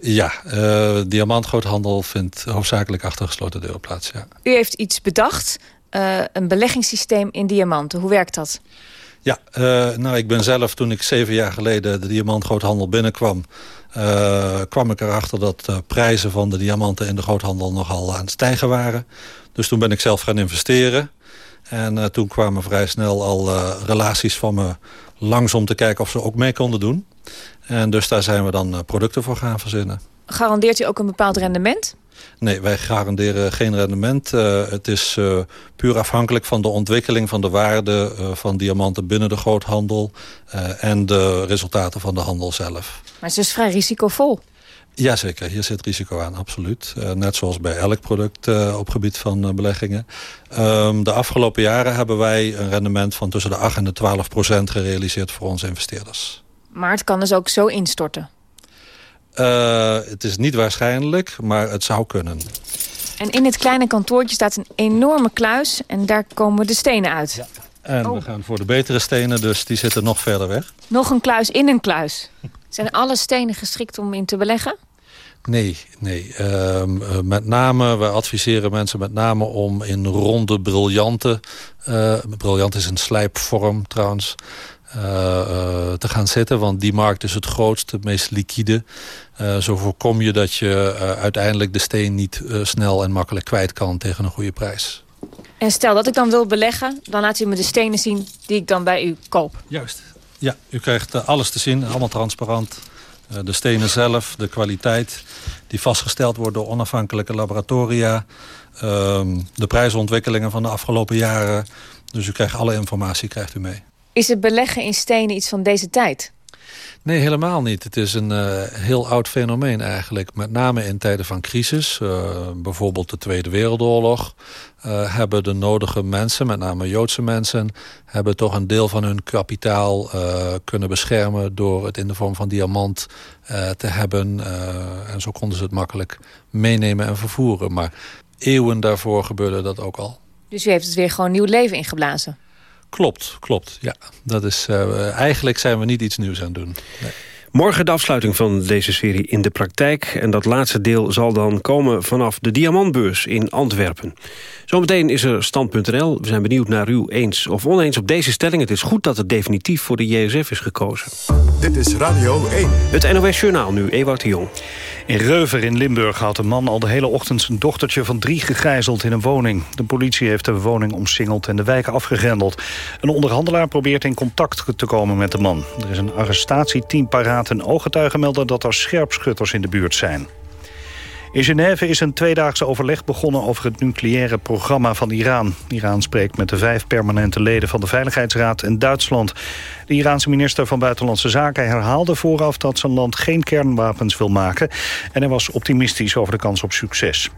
Speaker 18: Ja, uh, diamantgroothandel vindt hoofdzakelijk achter gesloten deuren plaats. Ja.
Speaker 21: U heeft iets bedacht, uh, een beleggingssysteem in diamanten. Hoe werkt dat?
Speaker 18: Ja, uh, nou, ik ben zelf toen ik zeven jaar geleden de diamantgroothandel binnenkwam... Uh, kwam ik erachter dat de prijzen van de diamanten in de groothandel nogal aan het stijgen waren. Dus toen ben ik zelf gaan investeren. En toen kwamen vrij snel al relaties van me langs om te kijken of ze ook mee konden doen. En dus daar zijn we dan producten voor gaan verzinnen.
Speaker 21: Garandeert u ook een bepaald rendement?
Speaker 18: Nee, wij garanderen geen rendement. Uh, het is uh, puur afhankelijk van de ontwikkeling van de waarde uh, van diamanten binnen de groothandel... en de resultaten van de handel zelf.
Speaker 21: Maar het is dus vrij risicovol.
Speaker 18: Jazeker, hier zit risico aan, absoluut. Uh, net zoals bij elk product uh, op gebied van uh, beleggingen. Um, de afgelopen jaren hebben wij een rendement van tussen de 8 en de 12 procent gerealiseerd voor onze investeerders.
Speaker 21: Maar het kan dus ook zo instorten?
Speaker 18: Uh, het is niet waarschijnlijk, maar het zou kunnen.
Speaker 21: En in het kleine kantoortje staat een enorme kluis en daar komen de stenen uit.
Speaker 18: En we gaan voor de betere stenen, dus die zitten nog verder weg.
Speaker 21: Nog een kluis in een kluis. Zijn alle stenen geschikt om in te beleggen?
Speaker 18: Nee, nee. Ehm, eh, met name, we adviseren mensen met name om in ronde briljanten... eh briljant is een slijpvorm trouwens... eh, eh, te gaan zitten, want die markt is het grootste, het meest liquide. Eh, zo voorkom je dat je uiteindelijk de steen niet eh, snel en makkelijk kwijt kan tegen een goede prijs.
Speaker 21: En stel dat ik dan wil beleggen, dan laat u me de stenen zien die ik dan bij u koop.
Speaker 18: Juist. Ja, u krijgt alles te zien, allemaal transparant. Eh, de stenen zelf, de kwaliteit, die vastgesteld wordt door onafhankelijke laboratoria. Ehm, de prijsontwikkelingen van de afgelopen jaren. Dus u krijgt alle informatie krijgt u mee.
Speaker 21: Is het beleggen in stenen iets van deze tijd?
Speaker 18: Nee, helemaal niet. Het is een eh, heel oud fenomeen eigenlijk. Met name in tijden van crisis, eh, bijvoorbeeld de Tweede Wereldoorlog... eh, hebben de nodige mensen, met name Joodse mensen... hebben toch een deel van hun kapitaal kunnen beschermen... door het in de vorm van diamant te hebben. en zo konden ze het makkelijk meenemen en vervoeren. Maar eeuwen daarvoor gebeurde dat ook al.
Speaker 21: Dus u heeft het weer gewoon nieuw leven ingeblazen.
Speaker 18: Klopt, klopt. Ja, dat is, eh, eigenlijk zijn we niet iets nieuws aan het doen. Nee.
Speaker 2: Morgen de afsluiting van deze serie in de praktijk. En dat laatste deel zal dan komen vanaf de Diamantbeurs in Antwerpen. Zometeen is er stand.nl. We zijn benieuwd naar u eens of oneens op deze stelling. Het is goed dat het definitief voor de JSF is gekozen.
Speaker 1: Dit is Radio 1.
Speaker 2: Het NOS Journaal nu, Ewout de Jong.
Speaker 23: In Reuver in Limburg had een man al de hele ochtend zijn dochtertje van drie gegijzeld in een woning. De politie heeft de woning omsingeld en de wijk afgegrendeld. Een onderhandelaar probeert in contact te komen met de man. Er is een arrestatieteam paraat en ooggetuigen melden dat er scherpschutters in de buurt zijn. In Genève is een tweedaagse overleg begonnen over het nucleaire programma van Iran. Iran spreekt met de vijf permanente leden van de Veiligheidsraad en Duitsland. De Iraanse minister van Buitenlandse Zaken herhaalde vooraf dat zijn land geen kernwapens wil maken. En hij was optimistisch over de kans op succes.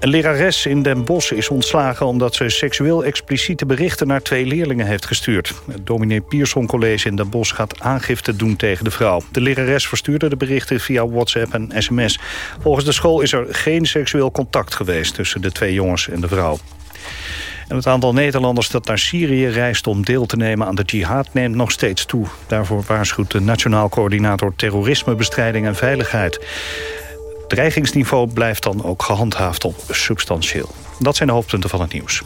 Speaker 23: Een lerares in Den Bosch is ontslagen omdat ze seksueel expliciete berichten naar twee leerlingen heeft gestuurd. Het dominee Pierson College in Den Bosch gaat aangifte doen tegen de vrouw. De lerares verstuurde de berichten via WhatsApp en sms. Volgens de school is er geen seksueel contact geweest tussen de twee jongens en de vrouw. En het aantal Nederlanders dat naar Syrië reist om deel te nemen aan de jihad neemt nog steeds toe. Daarvoor waarschuwt de Nationaal Coördinator Terrorismebestrijding en Veiligheid. Dreigingsniveau blijft dan ook gehandhaafd op substantieel. Dat zijn de hoofdpunten van het nieuws.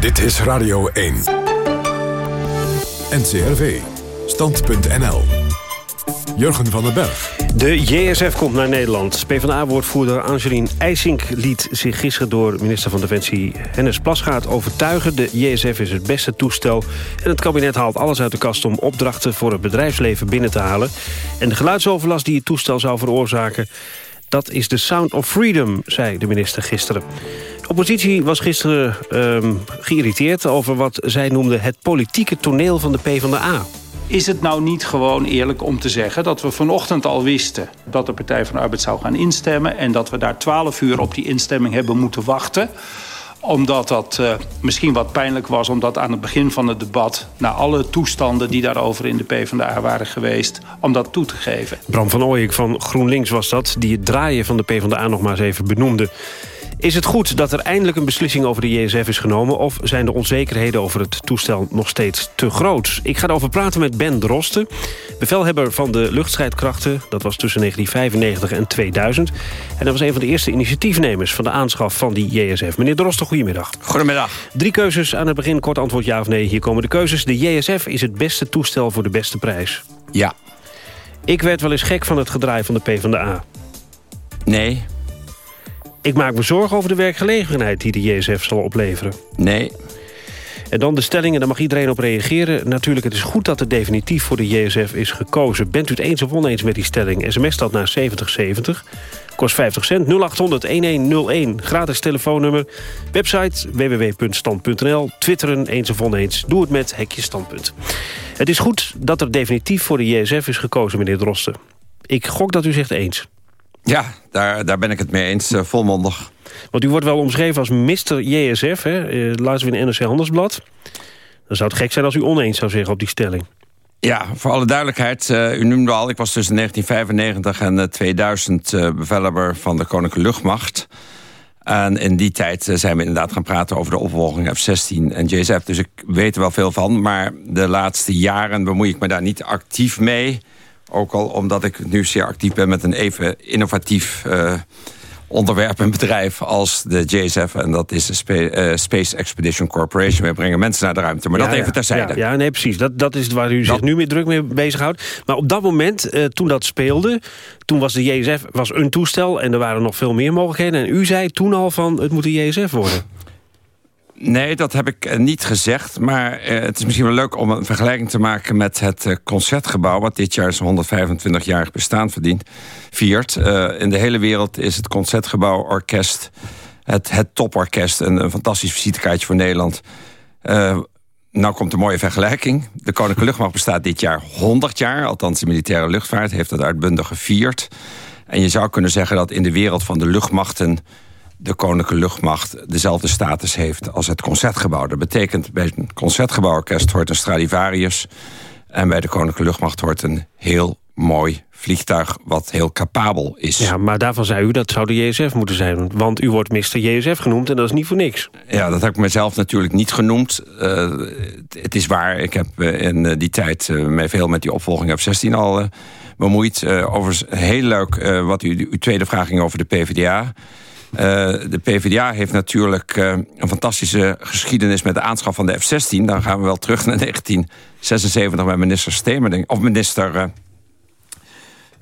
Speaker 1: Dit is Radio 1. NCRV. Stand.nl. Jurgen van den Berg.
Speaker 2: De JSF komt naar Nederland. PvdA-woordvoerder Angelien IJsink liet zich gisteren door minister van Defensie Hennis Plasgaard overtuigen. De JSF is het beste toestel en het kabinet haalt alles uit de kast om opdrachten voor het bedrijfsleven binnen te halen. En de geluidsoverlast die het toestel zou veroorzaken, dat is de sound of freedom, zei de minister gisteren. De oppositie was gisteren ehm, geïrriteerd over wat zij noemde het politieke toneel van de PvdA.
Speaker 24: Is het nou niet gewoon eerlijk om te zeggen dat we vanochtend al wisten dat de Partij van de Arbeid zou gaan instemmen en dat we daar 12 uur op die instemming hebben moeten wachten? Omdat dat uh, misschien wat pijnlijk was, omdat aan het begin van het debat... na alle toestanden die daarover in de PvdA waren geweest... om dat toe te geven.
Speaker 2: Bram van Ooyek van GroenLinks was dat... die het draaien van de PvdA nog maar eens even benoemde. Is het goed dat er eindelijk een beslissing over de JSF is genomen... of zijn de onzekerheden over het toestel nog steeds te groot? Ik ga erover praten met Ben Drosten, bevelhebber van de luchtstrijdkrachten. Dat was tussen 1995 en 2000. En dat was een van de eerste initiatiefnemers van de aanschaf van die JSF. Meneer Drosten, goedemiddag.
Speaker 25: Goedemiddag.
Speaker 2: Drie keuzes aan het begin, kort antwoord ja of nee. Hier komen de keuzes. De JSF is het beste toestel voor de beste prijs.
Speaker 25: Ja.
Speaker 2: Ik werd wel eens gek van het gedraai van de PvdA.
Speaker 25: Nee.
Speaker 2: Ik maak me zorgen over de werkgelegenheid die de JSF zal opleveren.
Speaker 25: Nee.
Speaker 2: En dan de stelling, en daar mag iedereen op reageren. Natuurlijk, het is goed dat er definitief voor de JSF is gekozen. Bent u het eens of oneens met die stelling? SMS dat naar 7070. Kost 50 cent. 0800-1101. Gratis telefoonnummer. Website www.stand.nl. Twitteren eens of oneens. Doe het met Hekje Standpunt. Het is goed dat er definitief voor de JSF is gekozen, meneer Drosten. Ik gok dat u zegt eens.
Speaker 25: Ja, daar, daar ben ik het mee eens, uh, volmondig.
Speaker 2: Want u wordt wel omschreven als Mr. JSF, hè? Uh, laten we in NRC Handelsblad. Dan zou het gek zijn als u oneens zou zeggen op die stelling.
Speaker 25: Ja, voor alle duidelijkheid, uh, u noemde al... ik was tussen 1995 en 2000 uh, bevelhebber van de Koninklijke Luchtmacht... En in die tijd zijn we inderdaad gaan praten over de opvolging F-16 en JSF. Dus ik weet er wel veel van. Maar de laatste jaren bemoei ik me daar niet actief mee. Ook al omdat ik nu zeer actief ben met een even innovatief uh, onderwerp en bedrijf als de JSF. En dat is de uh, Space Expedition Corporation. We brengen mensen naar de ruimte. Maar
Speaker 2: ja,
Speaker 25: dat even terzijde.
Speaker 2: Ja, ja, nee, precies. Dat, dat is waar u zich nu meer druk mee bezighoudt. Maar op dat moment, uh, toen dat speelde... toen was de JSF was een toestel en er waren nog veel meer mogelijkheden. En u zei toen al van, het moet de JSF worden.
Speaker 25: Nee, dat heb ik uh, niet gezegd. Maar uh, het is misschien wel leuk om een vergelijking te maken... met het uh, Concertgebouw... wat dit jaar zijn 125-jarig bestaan verdient, viert. in de hele wereld is het Concertgebouw Orkest... het, het toporkest, een, een fantastisch visitekaartje voor Nederland... nou komt een mooie vergelijking. De Koninklijke Luchtmacht bestaat dit jaar 100 jaar. Althans, de militaire luchtvaart heeft dat uitbundig gevierd. En je zou kunnen zeggen dat in de wereld van de luchtmachten de Koninklijke Luchtmacht dezelfde status heeft als het Concertgebouw. Dat betekent bij het Concertgebouworkest hoort een Stradivarius... en bij de Koninklijke Luchtmacht hoort een heel mooi vliegtuig wat heel capabel is.
Speaker 2: Ja, maar daarvan zei u dat zou de JSF moeten zijn. Want u wordt Mr. JSF genoemd en dat is niet voor niks.
Speaker 25: Ja, dat heb ik mezelf natuurlijk niet genoemd. Uh, het is waar, ik heb in die tijd uh, mij veel met die opvolging F-16 al uh, bemoeid. overigens heel leuk wat u, uw tweede vraag ging over de PvdA... Uh, de PvdA heeft natuurlijk uh, een fantastische geschiedenis met de aanschaf van de F-16. Dan gaan we wel terug naar 1976 met minister Stemeling. Of minister...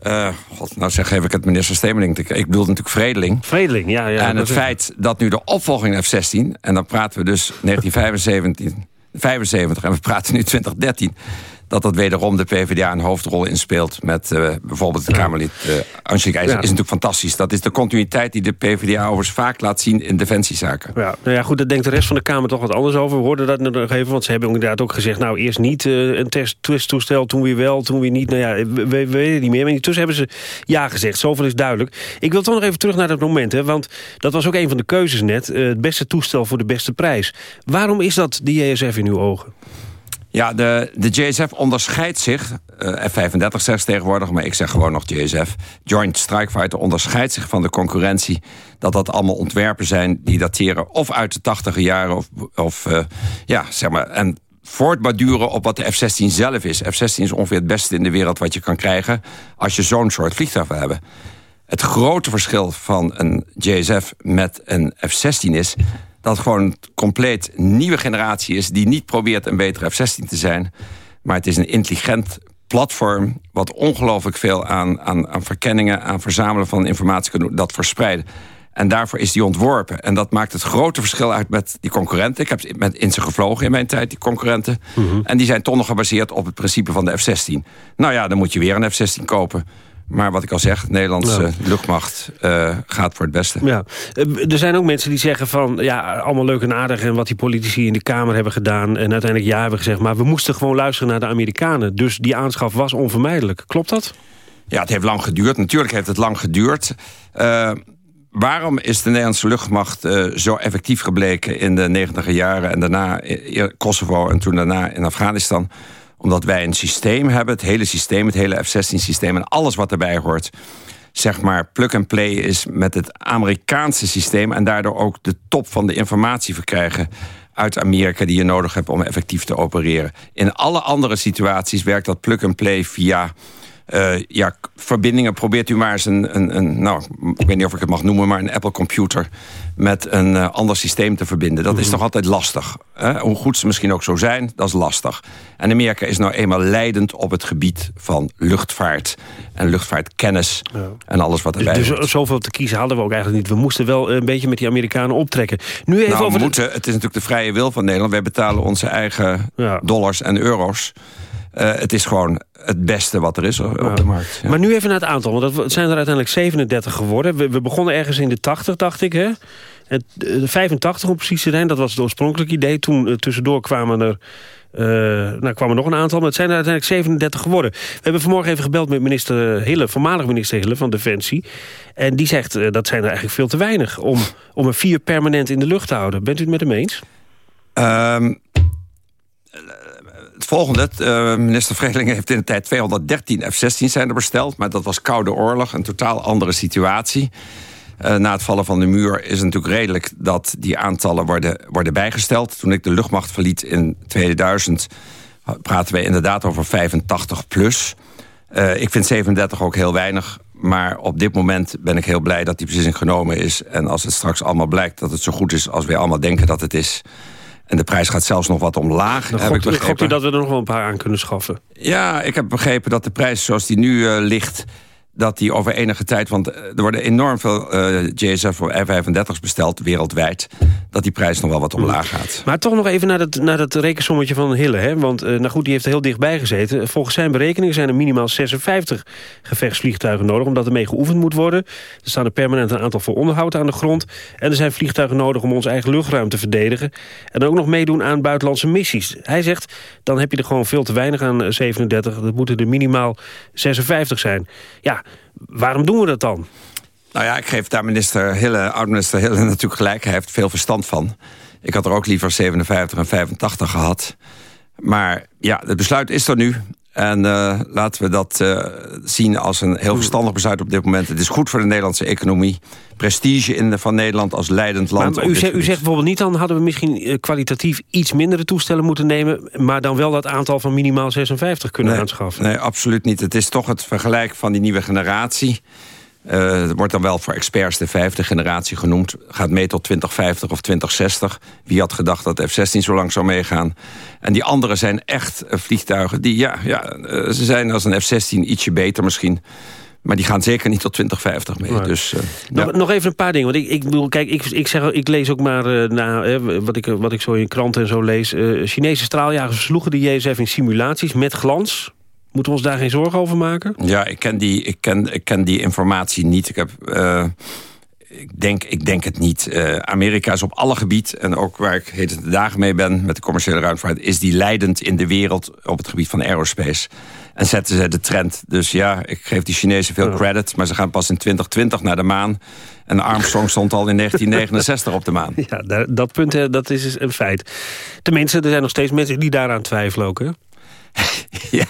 Speaker 25: Uh, God, nou zeg, geef ik het minister Stemeling. Ik bedoel natuurlijk Vredeling.
Speaker 2: Vredeling, ja. ja
Speaker 25: en het feit dat nu de opvolging F-16... en dan praten we dus 1975 75, en we praten nu 2013 dat dat wederom de PvdA een hoofdrol inspeelt... met uh, bijvoorbeeld de Kamerlid uh, Angelique IJzer, ja. is natuurlijk fantastisch. Dat is de continuïteit die de PvdA overigens vaak laat zien in defensiezaken.
Speaker 2: Ja, nou ja, goed, daar denkt de rest van de Kamer toch wat anders over. We hoorden dat nog even, want ze hebben inderdaad ook gezegd... nou, eerst niet uh, een testtoestel, toen weer wel, toen weer niet. Nou ja, we, we weten niet meer. Maar intussen hebben ze ja gezegd, zoveel is duidelijk. Ik wil toch nog even terug naar dat moment, hè, want dat was ook een van de keuzes net. het beste toestel voor de beste prijs. Waarom is dat, die JSF in uw ogen?
Speaker 25: Ja, de, de JSF onderscheidt zich, uh, F-35 zegt tegenwoordig... maar ik zeg gewoon nog JSF, Joint Strike Fighter... onderscheidt zich van de concurrentie dat dat allemaal ontwerpen zijn... die dateren of uit de tachtige jaren of, of uh, ja, zeg maar... En voortborduren op wat de F-16 zelf is. F-16 is ongeveer het beste in de wereld wat je kan krijgen... als je zo'n soort vliegtuig wil hebben. Het grote verschil van een JSF met een F-16 is dat gewoon een compleet nieuwe generatie is... die niet probeert een betere F-16 te zijn. Maar het is een intelligent platform... wat ongelooflijk veel aan, aan, aan verkenningen... aan verzamelen van informatie kan doen, dat verspreiden. En daarvoor is die ontworpen. En dat maakt het grote verschil uit met die concurrenten. Ik heb met in ze gevlogen in mijn tijd, die concurrenten. Mm -hmm. En die zijn toch nog gebaseerd op het principe van de F-16. Nou ja, dan moet je weer een F-16 kopen. Maar wat ik al zeg, de Nederlandse luchtmacht uh, gaat voor het beste.
Speaker 2: Ja. Er zijn ook mensen die zeggen van... ja, allemaal leuk en aardig en wat die politici in de Kamer hebben gedaan... en uiteindelijk ja hebben gezegd... maar we moesten gewoon luisteren naar de Amerikanen. Dus die aanschaf was onvermijdelijk. Klopt dat?
Speaker 25: Ja, het heeft lang geduurd. Natuurlijk heeft het lang geduurd. Uh, waarom is de Nederlandse luchtmacht uh, zo effectief gebleken... in de negentiger jaren en daarna in Kosovo en toen daarna in Afghanistan omdat wij een systeem hebben, het hele systeem, het hele F-16-systeem... en alles wat erbij hoort, zeg maar plug-and-play is met het Amerikaanse systeem... en daardoor ook de top van de informatie verkrijgen uit Amerika... die je nodig hebt om effectief te opereren. In alle andere situaties werkt dat plug-and-play via... Uh, ja, verbindingen. Probeert u maar eens een, een, een, nou, ik weet niet of ik het mag noemen, maar een Apple computer met een uh, ander systeem te verbinden. Dat mm -hmm. is toch altijd lastig. Hè? Hoe goed ze misschien ook zo zijn, dat is lastig. En Amerika is nou eenmaal leidend op het gebied van luchtvaart en luchtvaartkennis ja. en alles wat erbij
Speaker 2: Dus, dus zoveel te kiezen hadden we ook eigenlijk niet. We moesten wel een beetje met die Amerikanen optrekken.
Speaker 25: Nu even nou, over moeten, het is natuurlijk de vrije wil van Nederland. Wij betalen onze eigen ja. dollars en euro's. Uh, het is gewoon het beste wat er is op ja. de markt.
Speaker 2: Ja. Maar nu even naar het aantal, want het zijn er uiteindelijk 37 geworden. We, we begonnen ergens in de 80, dacht ik, hè? En de 85 om precies te zijn, dat was het oorspronkelijke idee. Toen uh, tussendoor kwamen er... Uh, nou, kwamen nog een aantal, maar het zijn er uiteindelijk 37 geworden. We hebben vanmorgen even gebeld met minister Hille, voormalig minister Hille van Defensie. En die zegt, uh, dat zijn er eigenlijk veel te weinig... om, om er vier permanent in de lucht te houden. Bent u het met hem eens?
Speaker 25: Um, volgende. Uh, minister Vreeling heeft in de tijd 213 F-16 zijn er besteld. Maar dat was Koude Oorlog, een totaal andere situatie. Uh, na het vallen van de muur is het natuurlijk redelijk... dat die aantallen worden, worden bijgesteld. Toen ik de luchtmacht verliet in 2000... praten we inderdaad over 85 plus. Uh, ik vind 37 ook heel weinig. Maar op dit moment ben ik heel blij dat die beslissing genomen is. En als het straks allemaal blijkt dat het zo goed is... als we allemaal denken dat het is... En de prijs gaat zelfs nog wat omlaag.
Speaker 2: Dan heb ik begrepen. u dat we er nog wel een paar aan kunnen schaffen?
Speaker 25: Ja, ik heb begrepen dat de prijs zoals die nu uh, ligt dat die over enige tijd... want er worden enorm veel uh, eh, JSF voor F-35's besteld wereldwijd... dat die prijs nog wel wat omlaag gaat.
Speaker 2: Maar toch nog even naar dat, naar dat rekensommetje van Hille. Hè? Want uh, nou goed, die heeft er heel dichtbij gezeten. Volgens zijn berekeningen zijn er minimaal 56 gevechtsvliegtuigen nodig... omdat er mee geoefend moet worden. Er staan er permanent een aantal voor onderhoud aan de grond. En er zijn vliegtuigen nodig om onze eigen luchtruim te verdedigen. En ook nog meedoen aan buitenlandse missies. Hij zegt, dan heb je er gewoon veel te weinig aan 37. Dat moeten er minimaal 56 zijn. Ja, waarom doen we dat dan?
Speaker 25: Nou ja, ik geef daar minister Hille, oud-minister Hille natuurlijk gelijk. Hij heeft veel verstand van. Ik had er ook liever 57 en 85 gehad. Maar ja, het besluit is er nu. En uh, laten we dat uh, zien als een heel verstandig besluit op dit moment. Het is goed voor de Nederlandse economie. Prestige in de, van Nederland als leidend land.
Speaker 2: Maar, u, zegt, u, zegt, bijvoorbeeld niet dan hadden we misschien eh, kwalitatief iets mindere toestellen moeten nemen... maar dan wel dat aantal van minimaal 56 kunnen
Speaker 25: nee,
Speaker 2: aanschaffen.
Speaker 25: Nee, absoluut niet. Het is toch het vergelijk van die nieuwe generatie... Uh, het wordt dan wel voor experts de vijfde generatie genoemd. Gaat mee tot 2050 of 2060. Wie had gedacht dat F-16 zo lang zou meegaan? En die andere zijn echt vliegtuigen die, ja, ja uh, ze zijn als een F-16 ietsje beter misschien. Maar die gaan zeker niet tot 2050 mee. Dus, uh,
Speaker 2: nog, ja. nog, even een paar dingen. Want ik, ik bedoel, kijk, ik, ik, zeg, ik lees ook maar na, wat, ik, wat ik zo in kranten en zo lees. Chinese straaljagers versloegen de JSF in simulaties met glans. Moeten we ons daar geen zorgen over maken?
Speaker 25: Ja, ik ken die, ik ken, ik ken die informatie niet. Ik heb... Uh, ik denk, ik denk het niet. Uh, Amerika is op alle gebieden, en ook waar ik heet de dagen mee ben... met de commerciële ruimtevaart, is die leidend in de wereld... op het gebied van aerospace. En zetten ze de trend. Dus ja, ik geef die Chinezen veel credit... maar ze gaan pas in 2020 naar de maan. En Armstrong stond al in 1969 op de maan.
Speaker 2: Ja, dat punt dat is een feit. Tenminste, er zijn nog steeds mensen die daaraan twijfelen ook, hè?
Speaker 25: Ja.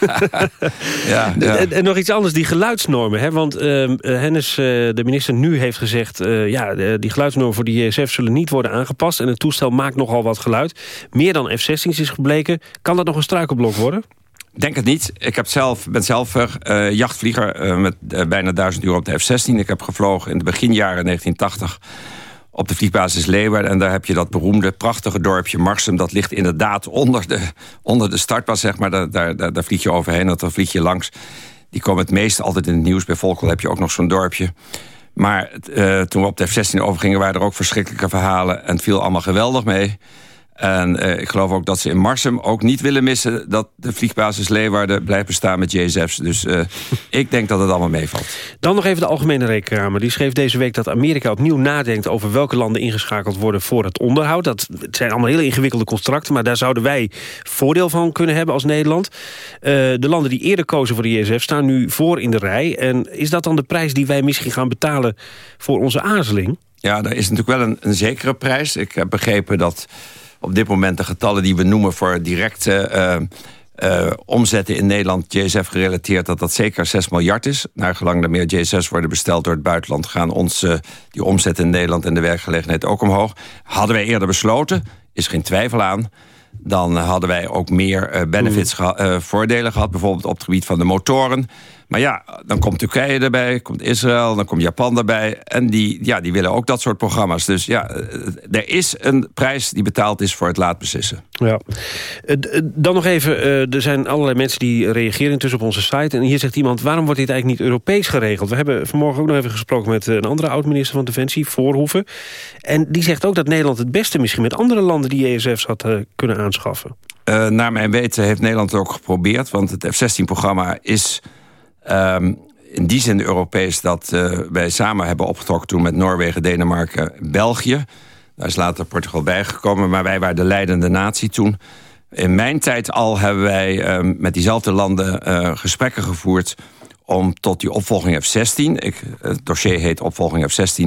Speaker 25: ja, ja.
Speaker 2: En, en, nog iets anders, die geluidsnormen. Hè? Want uh, Hennis, uh, de minister, nu heeft gezegd... Uh, ja, die geluidsnormen voor de JSF zullen niet worden aangepast... en het toestel maakt nogal wat geluid. Meer dan F-16's is gebleken. Kan dat nog een struikelblok worden?
Speaker 25: Denk het niet. Ik heb zelf, ben zelf uh, jachtvlieger met bijna 1000 uur op de F-16. Ik heb gevlogen in de beginjaren 1980 op de vliegbasis Leeuwarden. En daar heb je dat beroemde, prachtige dorpje Marsum. Dat ligt inderdaad onder de, onder de startpas, zeg maar. Daar, daar, daar vlieg je overheen, dat vlieg je langs. Die komen het meest altijd in het nieuws. Bij Volkel heb je ook nog zo'n dorpje. Maar uh, toen we op de F-16 overgingen... waren er ook verschrikkelijke verhalen. En het viel allemaal geweldig mee. En uh, ik geloof ook dat ze in Marsum ook niet willen missen... dat de vliegbasis Leeuwarden blijft bestaan met JSF's. Dus uh, ik denk dat het allemaal meevalt.
Speaker 2: Dan nog even de Algemene Rekenkamer. Die schreef deze week dat Amerika opnieuw nadenkt... over welke landen ingeschakeld worden voor het onderhoud. Dat het zijn allemaal hele ingewikkelde contracten... maar daar zouden wij voordeel van kunnen hebben als Nederland. Uh, de landen die eerder kozen voor de JSF staan nu voor in de rij. En is dat dan de prijs die wij misschien gaan betalen voor onze aarzeling?
Speaker 25: Ja, daar is natuurlijk wel een, een zekere prijs. Ik heb begrepen dat op dit moment de getallen die we noemen voor directe uh, uh, omzetten in Nederland, JSF gerelateerd, dat dat zeker 6 miljard is. Naar gelang er meer JSF's worden besteld door het buitenland, gaan onze uh, die omzet in Nederland en de werkgelegenheid ook omhoog. Hadden wij eerder besloten, is geen twijfel aan dan hadden wij ook meer uh, benefits, geha uh, voordelen gehad. Bijvoorbeeld op het gebied van de motoren. Maar ja, dan komt Turkije erbij, komt Israël, dan komt Japan erbij. En die, ja, die willen ook dat soort programma's. Dus ja, er is een prijs die betaald is voor het laat beslissen.
Speaker 2: Ja. Dan nog even, er zijn allerlei mensen die reageren intussen op onze site. En hier zegt iemand, waarom wordt dit eigenlijk niet Europees geregeld? We hebben vanmorgen ook nog even gesproken met een andere oud-minister van Defensie, Voorhoeven. En die zegt ook dat Nederland het beste misschien met andere landen die ESF's had kunnen aanschaffen.
Speaker 25: Uh, naar mijn weten heeft Nederland het ook geprobeerd. Want het F-16-programma is um, in die zin Europees... dat uh, wij samen hebben opgetrokken toen met Noorwegen, Denemarken, België. Daar is later Portugal bijgekomen, maar wij waren de leidende natie toen. In mijn tijd al hebben wij uh, met diezelfde landen uh, gesprekken gevoerd om tot die opvolging F-16... Ik, het dossier heet opvolging F-16...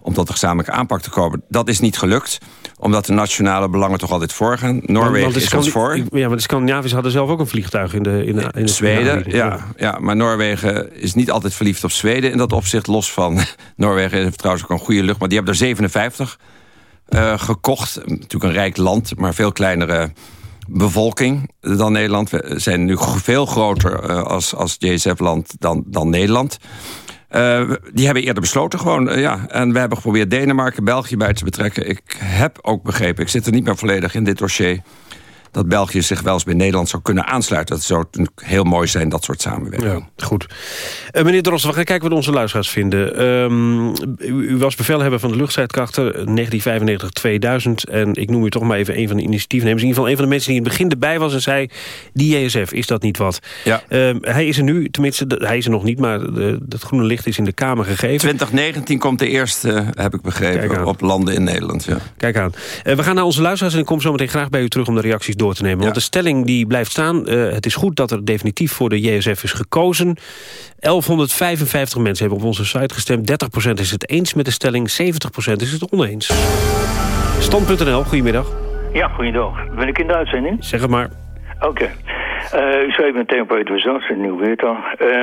Speaker 25: om tot een gezamenlijke aanpak te komen. Dat is niet gelukt, omdat de nationale belangen toch altijd voorgaan. Noorwegen
Speaker 2: Want
Speaker 25: is ons voor.
Speaker 2: Ja, maar de Scandinaviërs hadden zelf ook een vliegtuig in de, in de, in de
Speaker 25: Zweden, ja, ja. Maar Noorwegen is niet altijd verliefd op Zweden in dat opzicht. Los van Noorwegen heeft trouwens ook een goede lucht. Maar die hebben er 57 uh, gekocht. Natuurlijk een rijk land, maar veel kleinere bevolking dan Nederland. We zijn nu veel groter uh, als, als JSF-land dan, dan Nederland. Uh, die hebben eerder besloten gewoon, uh, ja. En we hebben geprobeerd Denemarken, België bij te betrekken. Ik heb ook begrepen, ik zit er niet meer volledig in dit dossier dat België zich wel eens bij Nederland zou kunnen aansluiten. Dat zou heel mooi zijn, dat soort samenwerking.
Speaker 2: Ja, goed. Uh, meneer Drosten, we gaan kijken wat onze luisteraars vinden. Um, u, u, was bevelhebber van de luchtstrijdkrachten 1995-2000. En ik noem u toch maar even een van de initiatiefnemers. In ieder geval een van de mensen die in het begin erbij was en zei... die JSF, is dat niet wat?
Speaker 25: Ja.
Speaker 2: Um, hij is er nu, tenminste, hij is er nog niet... maar het groene licht is in de Kamer gegeven.
Speaker 25: 2019 komt de eerste, heb ik begrepen, op landen in Nederland. Ja.
Speaker 2: Kijk aan. Uh, we gaan naar onze luisteraars en ik kom zo meteen graag bij u terug... om de reacties door te nemen. Ja. Want de stelling die blijft staan... Uh, het is goed dat er definitief voor de JSF is gekozen. 1155 mensen hebben op onze site gestemd. 30% is het eens met de stelling, 70% is het oneens. Stand.nl, goedemiddag.
Speaker 26: Ja, goeiedag. Ben ik in de uitzending?
Speaker 2: Zeg het maar.
Speaker 26: Oké. Okay. Uh, u schreef meteen op Peter Zas in nieuw. Uh,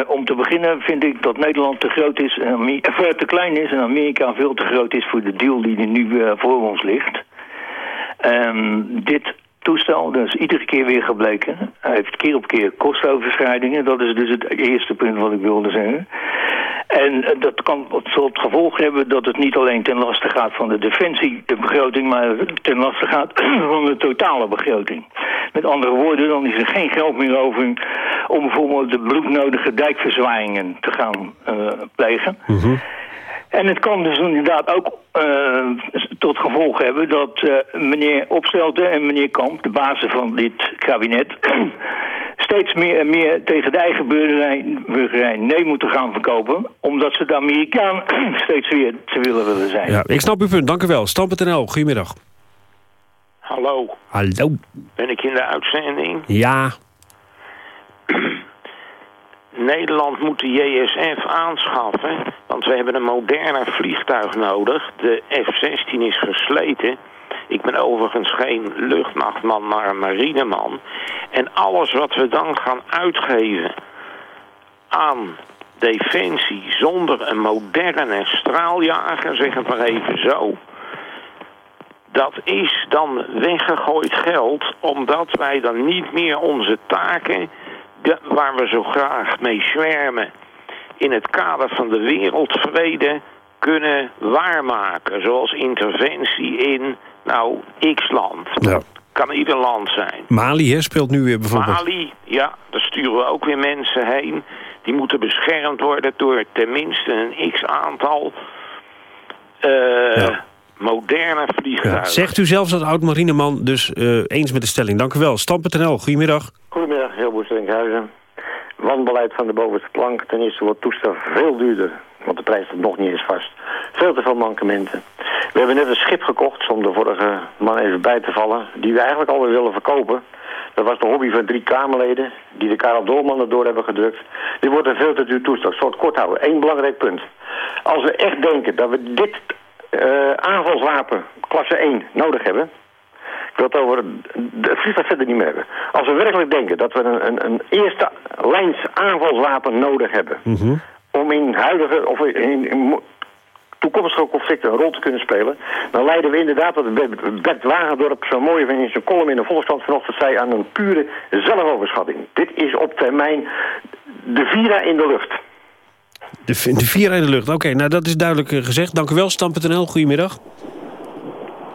Speaker 26: om te beginnen vind ik dat Nederland te groot is, en Amerika, te klein is en Amerika veel te groot is voor de deal die er nu uh, voor ons ligt. Um, dit toestel. Dat is iedere keer weer gebleken. Hij heeft keer op keer kostoverschrijdingen. Dat is dus het eerste punt wat ik wilde zeggen. En dat kan tot gevolg hebben dat het niet alleen ten laste gaat van de defensie, de begroting, maar ten laste gaat van de totale begroting. Met andere woorden, dan is er geen geld meer over om bijvoorbeeld de bloednodige dijkverzwaaiingen te gaan uh, plegen. Mm. En het kan dus inderdaad ook uh, tot gevolg hebben dat uh, meneer Opstelten en meneer Kamp, de bazen van dit kabinet, steeds meer en meer tegen de eigen burgerij, burgerij nee moeten gaan verkopen, omdat ze de Amerikaan steeds weer te willen willen zijn.
Speaker 2: Ja, ik snap uw punt, dank u wel. Stam.nl, goedemiddag.
Speaker 27: Hallo.
Speaker 2: Hallo.
Speaker 27: Ben ik in de uitzending?
Speaker 2: Ja.
Speaker 27: Nederland moet de JSF aanschaffen, want we hebben een moderner vliegtuig nodig. De F-16 is versleten. Ik ben overigens geen luchtmachtman, maar een marineman. En alles wat we dan gaan uitgeven aan defensie zonder een moderne straaljager, zeg het maar even zo... dat is dan weggegooid geld, omdat wij dan niet meer onze taken waar we zo graag mee zwermen in het kader van de wereldvrede kunnen waarmaken. Zoals interventie in, nou, x-land.
Speaker 2: Ja.
Speaker 27: Kan ieder land zijn.
Speaker 2: Mali hè, speelt nu weer bijvoorbeeld.
Speaker 27: Mali, ja, daar sturen we ook weer mensen heen. Die moeten beschermd worden door tenminste een x-aantal... Uh, ja moderne vliegtuigen. Ja,
Speaker 2: zegt u zelfs als oud-marineman dus uh, eens met de stelling. Dank u wel. Stam.nl, goedemiddag.
Speaker 28: Goedemiddag, heel Stenkhuizen. Wanbeleid van de bovenste plank. Ten eerste wordt toestel veel duurder. Want de prijs staat nog niet eens vast. Veel te veel mankementen. We hebben net een schip gekocht, om de vorige man even bij te vallen... die we eigenlijk alweer willen verkopen. Dat was de hobby van drie Kamerleden... die de Karel Doorman erdoor hebben gedrukt. Dit wordt een veel te duur toestel. Het kort houden. Eén belangrijk punt. Als we echt denken dat we dit uh, aanvalswapen klasse 1 nodig hebben. Ik wil het over het vliegtuig verder niet meer hebben. Als we werkelijk denken dat we een, een, een eerste lijns aanvalswapen nodig hebben...
Speaker 2: Mm -hmm.
Speaker 28: om in huidige of in, in, toekomstige conflicten een rol te kunnen spelen... dan leiden we inderdaad, wat Bert Wagendorp zo mooi van in zijn column in de Volkskrant vanochtend zei... aan een pure zelfoverschatting. Dit is op termijn de Vira in de lucht.
Speaker 2: De, de vier in de lucht. Oké, nou dat is duidelijk uh, gezegd. Dank u wel, Stam.nl. Goedemiddag.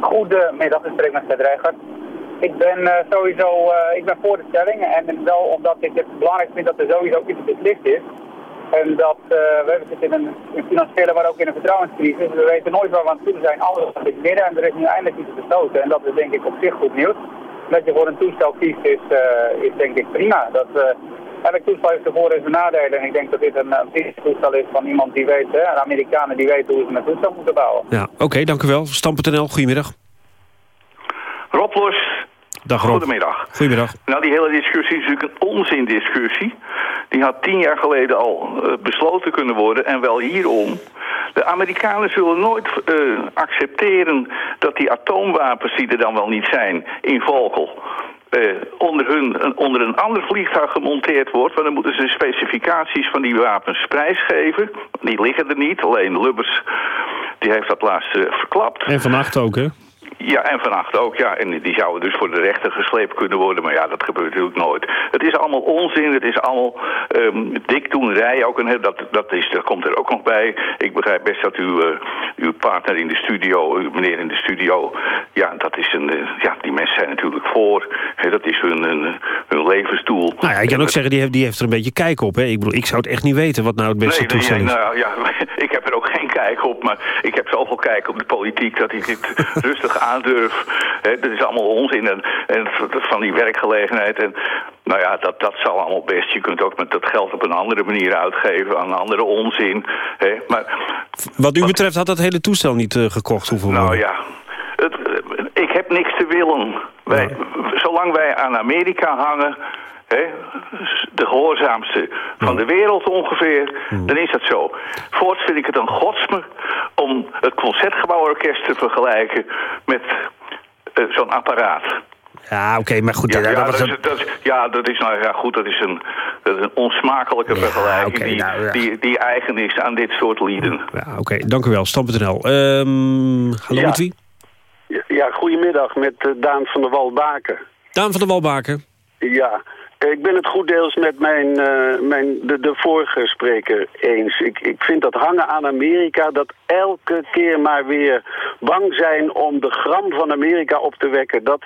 Speaker 29: Goedemiddag, ik spreek met Ted Reigert. Ik ben uh, sowieso uh, ik ben voor de stelling en wel omdat ik het belangrijk vind dat er sowieso iets beslist is. En dat we zitten in een, financiële, maar ook in een vertrouwenscrisis. We weten nooit waar we aan toe zijn. Alles is midden en er is nu eindelijk iets besloten. En dat is denk ik op zich goed nieuws. Dat je voor een toestel kiest is, is denk ik prima. Dat, elk toestel heeft de voor- en nadelen. En ik denk dat dit een, een toestel is van iemand die weet, hè, de Amerikanen die weten hoe ze een toestel moeten bouwen.
Speaker 2: Ja, oké, okay, dank u wel. Stam.nl, goedemiddag.
Speaker 30: Rob Los.
Speaker 2: Dag Rob.
Speaker 31: Goedemiddag.
Speaker 2: Goedemiddag.
Speaker 31: Nou, die hele discussie is natuurlijk een onzindiscussie. Die had tien jaar geleden al eh, besloten kunnen worden en wel hierom. De Amerikanen zullen nooit eh, accepteren dat die atoomwapens die er dan wel niet zijn in Volkel... eh, onder, hun, onder een ander vliegtuig gemonteerd wordt. Want dan moeten ze de specificaties van die wapens prijsgeven. Die liggen er niet, alleen Lubbers die heeft dat laatst eh, verklapt.
Speaker 2: En vannacht ook, hè?
Speaker 31: Ja, en vannacht ook, ja. En die zouden dus voor de rechter gesleept kunnen worden. Maar ja, dat gebeurt natuurlijk nooit. Het is allemaal onzin. Het is allemaal um, dikdoenerij. Ook een, dat, dat, is, dat komt er ook nog bij. Ik begrijp best dat uw, uh, uw partner in de studio, uw meneer in de studio... Ja, dat is een, uh, ja die mensen zijn natuurlijk voor. Dat is hun, hun, hun levensdoel.
Speaker 2: Nou ja, ik kan ook zeggen, die heeft, die heeft er een beetje kijk op. Hè? Ik bedoel, ik zou het echt niet weten wat nou het beste
Speaker 31: nee,
Speaker 2: toestel
Speaker 31: nee,
Speaker 2: is.
Speaker 31: nou, ja, ik heb er ook geen kijk op. Maar ik heb zoveel kijk op de politiek dat ik dit rustig aandurf. He, dat is allemaal onzin en, en van die werkgelegenheid. En nou ja, dat, dat zal allemaal best. Je kunt ook met dat geld op een andere manier uitgeven, aan andere onzin. He, maar,
Speaker 2: Wat u betreft had dat hele toestel niet uh, gekocht hoeven
Speaker 31: Nou ja, het, ik heb niks te willen. Wij, Zolang wij aan Amerika hangen, He, de gehoorzaamste van de wereld ongeveer, dan is dat zo. Voorts vind ik het een godsme om het Concertgebouworkest te vergelijken met uh, zo'n apparaat.
Speaker 2: Ja, oké, okay, maar goed.
Speaker 31: Ja,
Speaker 2: dat
Speaker 31: ja,
Speaker 2: was
Speaker 31: dat is, dat is, ja, dat is, nou ja, goed, dat is een, dat is een onsmakelijke vergelijking die,
Speaker 2: nou,
Speaker 31: die, die eigen is aan dit soort lieden.
Speaker 2: Ja, oké, dank u wel. Stam.nl. Ehm hallo,
Speaker 32: Ja.
Speaker 2: met wie?
Speaker 32: Ja, goedemiddag met eh, Daan van der Walbaken.
Speaker 2: Daan van der Walbaken.
Speaker 32: Ja, ik ben het goed deels met mijn, eh, mijn, de, de vorige spreker eens. Ik, ik vind dat hangen aan Amerika, dat elke keer maar weer bang zijn om de gram van Amerika op te wekken. Dat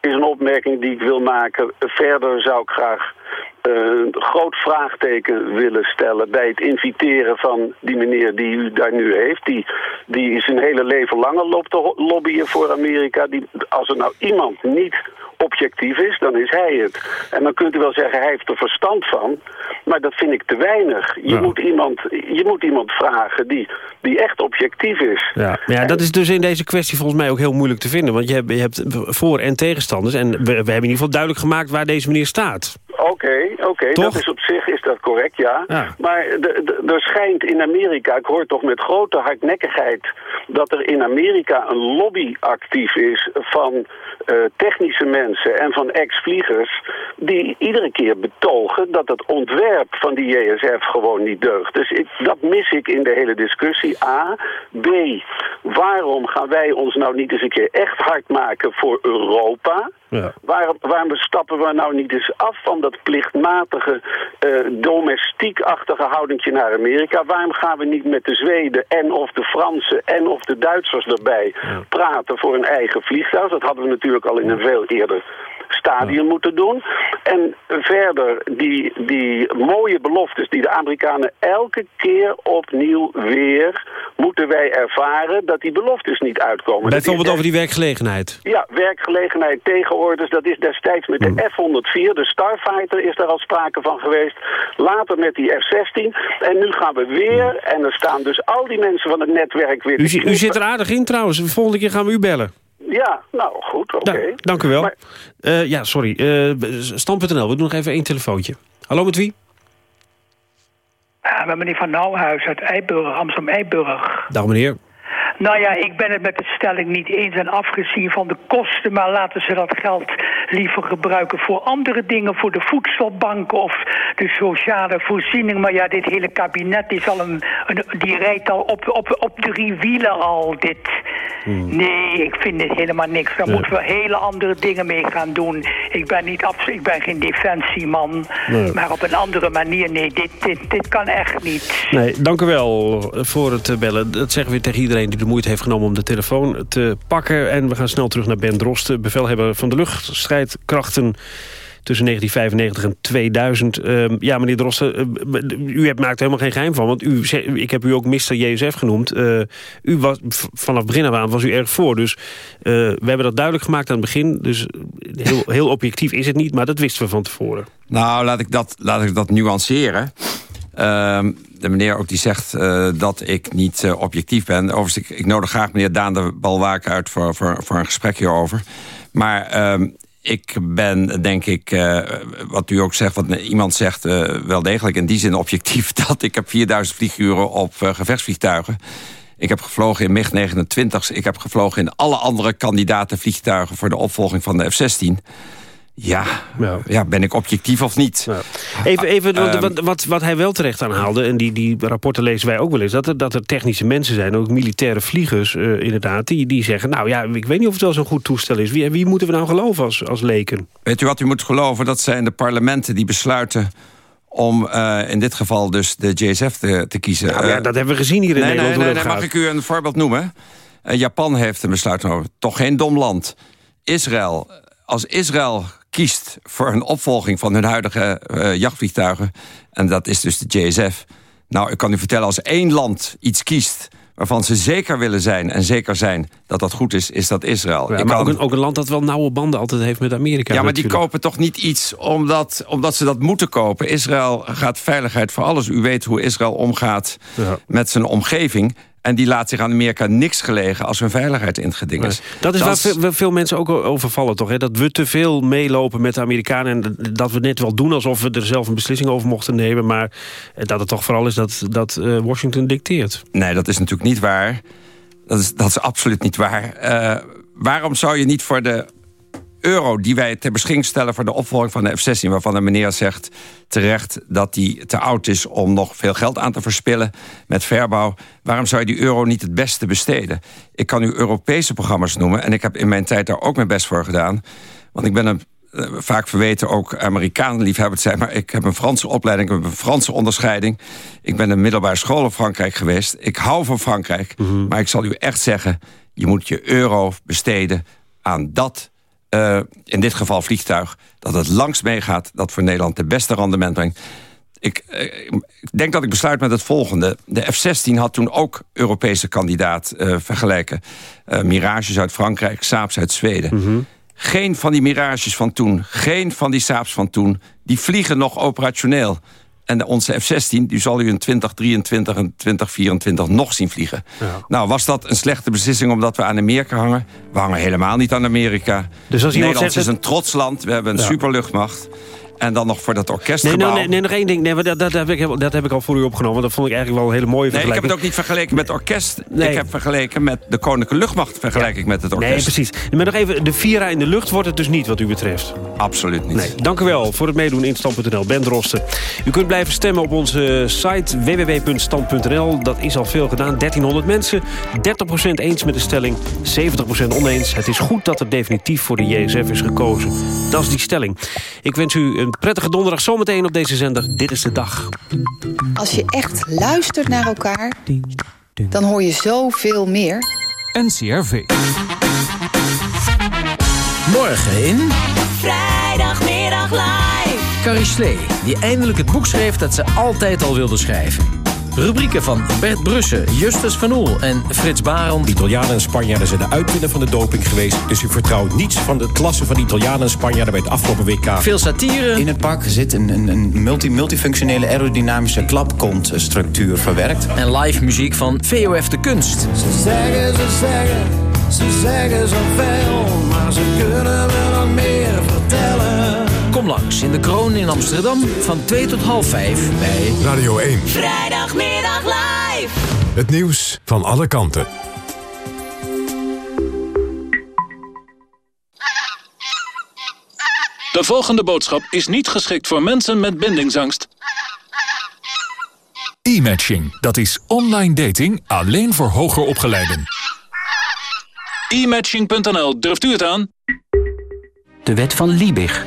Speaker 32: is een opmerking die ik wil maken. Verder zou ik graag eh, een groot vraagteken willen stellen bij het inviteren van die meneer die u daar nu heeft. Die, die zijn hele leven lang loopt te lobbyen voor Amerika. Die, als er nou iemand niet objectief is, dan is hij het. En dan kunt u wel zeggen, hij heeft er verstand van. Maar dat vind ik te weinig. Je,
Speaker 2: Ja.
Speaker 32: moet, iemand, je moet iemand vragen die, die echt objectief is.
Speaker 2: Ja, maar ja, dat is dus in deze kwestie volgens mij ook heel moeilijk te vinden. Want je hebt, je hebt voor- en tegenstanders. En we, we hebben in ieder geval duidelijk gemaakt waar deze meneer staat.
Speaker 32: Oké, oké, dat is op zich is dat correct, ja.
Speaker 2: Ja.
Speaker 32: Maar de- de- er schijnt in Amerika, ik hoor toch met grote hardnekkigheid... dat er in Amerika een lobby actief is van eh, technische mensen en van ex-vliegers... die iedere keer betogen dat het ontwerp van die JSF gewoon niet deugt. Dus ik, dat mis ik in de hele discussie, A. B, waarom gaan wij ons nou niet eens een keer echt hard maken voor Europa...
Speaker 2: Ja.
Speaker 32: Waarom, waarom stappen we nou niet eens af van dat plichtmatige, eh, domestiekachtige houdingje naar Amerika? Waarom gaan we niet met de Zweden en of de Fransen en of de Duitsers erbij praten voor een eigen vliegtuig? Dat hadden we natuurlijk al in een veel eerder stadium moeten doen. En verder die, die mooie beloftes die de Amerikanen elke keer opnieuw weer moeten wij ervaren dat die beloftes niet uitkomen.
Speaker 2: Bijvoorbeeld over die werkgelegenheid.
Speaker 32: ja, werkgelegenheid, tegenorders, dat is destijds met de F-104, de Starfighter, is daar al sprake van geweest. Later met die F-16. En nu gaan we weer, en er staan dus al die mensen van het netwerk weer...
Speaker 2: U, u zit er aardig in trouwens. De volgende keer gaan we u bellen.
Speaker 32: Ja, nou goed, oké.
Speaker 2: Da- dank u wel. Eh, ja, sorry. Eh Stam.nl, we doen nog even één telefoontje. Hallo, met wie?
Speaker 33: Ja, met meneer Van Nauwhuis uit Eiburg, Amsterdam-Eiburg.
Speaker 2: Dag meneer.
Speaker 33: Nou ja, ik ben het met de stelling niet eens en afgezien van de kosten... maar laten ze dat geld liever gebruiken voor andere dingen... voor de voedselbanken of de sociale voorziening. Maar ja, dit hele kabinet is al een, een- die rijdt al op, op, op drie wielen al, dit. Nee, ik vind dit helemaal niks. Daar
Speaker 2: Nee.
Speaker 33: moeten we hele andere dingen mee gaan doen. Ik ben, niet ik ben geen defensieman,
Speaker 2: Nee.
Speaker 33: maar op een andere manier. Nee, dit, dit, dit kan echt niet.
Speaker 2: Nee, dank u wel voor het bellen. Dat zeggen we tegen iedereen die de moeite heeft genomen om de telefoon te pakken. En we gaan snel terug naar Ben Drosten, bevelhebber van de luchtstrijdkrachten tussen 1995 en 2000. Ehm, ja, meneer Drosten, eh, b- u hebt, maakt helemaal geen geheim van. Want u, ik heb u ook Mr. JSF genoemd. Eh, u was, vanaf begin af aan was u erg voor. Dus eh, we hebben dat duidelijk gemaakt aan het begin. Dus eh, heel, heel objectief is het niet, maar dat wisten we van tevoren.
Speaker 25: Nou, laat ik dat, laat ik dat nuanceren. De meneer ook die zegt eh, dat ik niet eh, objectief ben. Overigens, ik, nodig graag meneer Daan de Balwaak uit voor, voor, voor een gesprek hierover. Maar ehm, ik ben, denk ik, uh, wat u ook zegt, wat iemand zegt... Wel degelijk in die zin objectief... dat ik heb 4000 vlieguren op gevechtsvliegtuigen. Ik heb gevlogen in MiG-29. Ik heb gevlogen in alle andere kandidatenvliegtuigen... voor de opvolging van de F-16. Ja, ja, ben ik objectief of niet?
Speaker 2: Even, even uh, wat, wat, wat, hij wel terecht aanhaalde... en die, die rapporten lezen wij ook wel eens... dat er, dat er technische mensen zijn, ook militaire vliegers uh, inderdaad... Die, die zeggen, nou ja, ik weet niet of het wel zo'n goed toestel is. Wie, wie moeten we nou geloven als, als leken?
Speaker 25: Weet u wat u moet geloven? Dat zijn de parlementen die besluiten om uh, in dit geval dus de JSF te, te kiezen.
Speaker 2: Ja, ja, dat hebben we gezien hier in
Speaker 25: nee,
Speaker 2: Nederland.
Speaker 25: Nee, nee, nee mag ik u een voorbeeld noemen? Japan heeft een besluit genomen. Toch geen dom land. Israël. Als Israël kiest voor een opvolging van hun huidige uh, jachtvliegtuigen... en dat is dus de JSF... nou, ik kan u vertellen, als één land iets kiest waarvan ze zeker willen zijn en zeker zijn dat dat goed is, is dat Israël.
Speaker 2: Ja, maar ook, een, ook, een, land dat wel nauwe banden altijd heeft met Amerika.
Speaker 25: Ja, maar die kopen toch niet iets omdat, omdat ze dat moeten kopen. Israël gaat veiligheid voor alles. U weet hoe Israël omgaat ja. met zijn omgeving. En die laat zich aan Amerika niks gelegen als hun veiligheid in het geding is.
Speaker 2: Dat is waar veel, mensen ook overvallen, toch? Hè? Dat we te veel meelopen met de Amerikanen... en dat we net wel doen alsof we er zelf een beslissing over mochten nemen... maar dat het toch vooral is dat, dat uh, Washington dicteert.
Speaker 25: Nee, dat is natuurlijk niet waar. Dat is, dat is absoluut niet waar. Uh, waarom zou je niet voor de euro die wij ter beschikking stellen... voor de opvolging van de F-16... waarvan de meneer zegt terecht dat die te oud is... om nog veel geld aan te verspillen met verbouw... waarom zou je die euro niet het beste besteden? Ik kan u Europese programma's noemen... en ik heb in mijn tijd daar ook mijn best voor gedaan. Want ik ben een uh, vaak verweten ook Amerikanen liefhebbend zijn... maar ik heb een Franse opleiding, ik heb een Franse onderscheiding. Ik ben een middelbare school in Frankrijk geweest. Ik hou van Frankrijk, mm -hmm. maar ik zal u echt zeggen... je moet je euro besteden aan dat uh, in dit geval vliegtuig, dat het langst meegaat... dat voor Nederland de beste rendement brengt. Ik, uh, ik denk dat ik besluit met het volgende. De F-16 had toen ook Europese kandidaat uh, vergelijken. Mirages uit Frankrijk, Saabs uit Zweden. Mm -hmm. Geen van die Mirages van toen, geen van die Saabs van toen... die vliegen nog operationeel. En onze F-16, die zal u in 2023 en 2024 nog zien vliegen. Ja. Nou, was dat een slechte beslissing omdat we aan Amerika hangen? We hangen helemaal niet aan Amerika. Dus als Nederland zegt, is een trots land, we hebben een ja. superluchtmacht. En dan nog voor dat orkestgebouw.
Speaker 2: Nee, nee, nee, nog één ding. Nee, dat, dat, heb ik, dat heb ik al voor u opgenomen. Dat vond ik eigenlijk wel een hele mooie vergelijking.
Speaker 25: Nee, ik heb het ook niet vergeleken met het orkest. Nee. Ik heb vergeleken met de Koninklijke Luchtmacht vergelijk ik met het orkest.
Speaker 2: Nee, precies. Maar nog even, de Vira in de lucht wordt het dus niet wat u betreft?
Speaker 25: Absoluut niet.
Speaker 2: Nee, dank u wel voor het meedoen in Stand.nl. Ben Drosten. U kunt blijven stemmen op onze site www.stand.nl. Dat is al veel gedaan. 1300 mensen. 30% eens met de stelling. 70% oneens. Het is goed dat er definitief voor de JSF is gekozen. Dat is die stelling. Ik wens u een prettige donderdag zometeen op deze zender. Dit is de dag.
Speaker 34: Als je echt luistert naar elkaar, dan hoor je zoveel meer.
Speaker 35: NCRV. Morgen in...
Speaker 36: Vrijdagmiddag live.
Speaker 35: Carrie Slee, die eindelijk het boek schreef dat ze altijd al wilde schrijven. Rubrieken van Bert Brussen, Justus Van Oel en Frits Barend.
Speaker 37: Italianen en Spanjaarden zijn de uitvinder van de doping geweest... dus u vertrouwt niets van de klasse van Italianen en Spanjaarden... bij het afgelopen WK.
Speaker 35: Veel satire.
Speaker 30: In het pak zit een, een, een multi, multifunctionele aerodynamische klapkontstructuur verwerkt.
Speaker 35: En live muziek van VOF de Kunst.
Speaker 38: Ze zeggen, ze zeggen, ze zeggen zoveel... maar ze kunnen vertellen...
Speaker 35: In de Kroon in Amsterdam van 2 tot half 5 bij
Speaker 1: Radio 1.
Speaker 36: Vrijdagmiddag live.
Speaker 1: Het nieuws van alle kanten.
Speaker 39: De volgende boodschap is niet geschikt voor mensen met bindingsangst.
Speaker 40: E-matching, dat is online dating alleen voor hoger opgeleiden.
Speaker 39: E-matching.nl, durft u het aan?
Speaker 41: De wet van Liebig.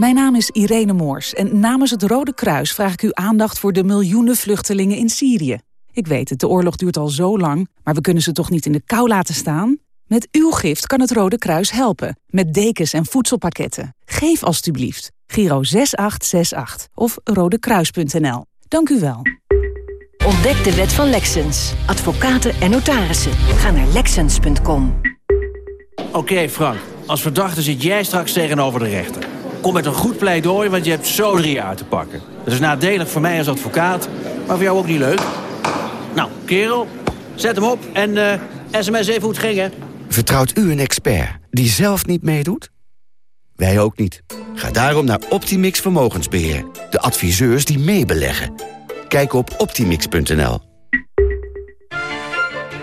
Speaker 42: Mijn naam is Irene Moors en namens het Rode Kruis vraag ik uw aandacht voor de miljoenen vluchtelingen in Syrië. Ik weet het, de oorlog duurt al zo lang, maar we kunnen ze toch niet in de kou laten staan? Met uw gift kan het Rode Kruis helpen, met dekens en voedselpakketten. Geef alstublieft. Giro 6868 of rodekruis.nl. Dank u wel.
Speaker 43: Ontdek de wet van Lexens. Advocaten en notarissen. Ga naar Lexens.com.
Speaker 44: Oké Frank, als verdachte zit jij straks tegenover de rechter. Kom met een goed pleidooi, want je hebt zo drie jaar te pakken. Dat is nadelig voor mij als advocaat, maar voor jou ook niet leuk. Nou, kerel, zet hem op en uh, sms even hoe het ging, hè.
Speaker 45: Vertrouwt u een expert die zelf niet meedoet? Wij ook niet. Ga daarom naar Optimix Vermogensbeheer. De adviseurs die meebeleggen. Kijk op optimix.nl.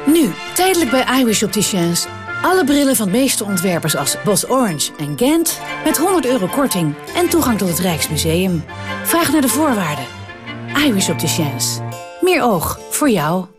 Speaker 46: Nu, tijdelijk bij iWish Opticians. Alle brillen van de meeste ontwerpers als Bos Orange en Gent... met 100 euro korting en toegang tot het Rijksmuseum. Vraag naar de voorwaarden. iWish Opticians. Meer oog voor jou.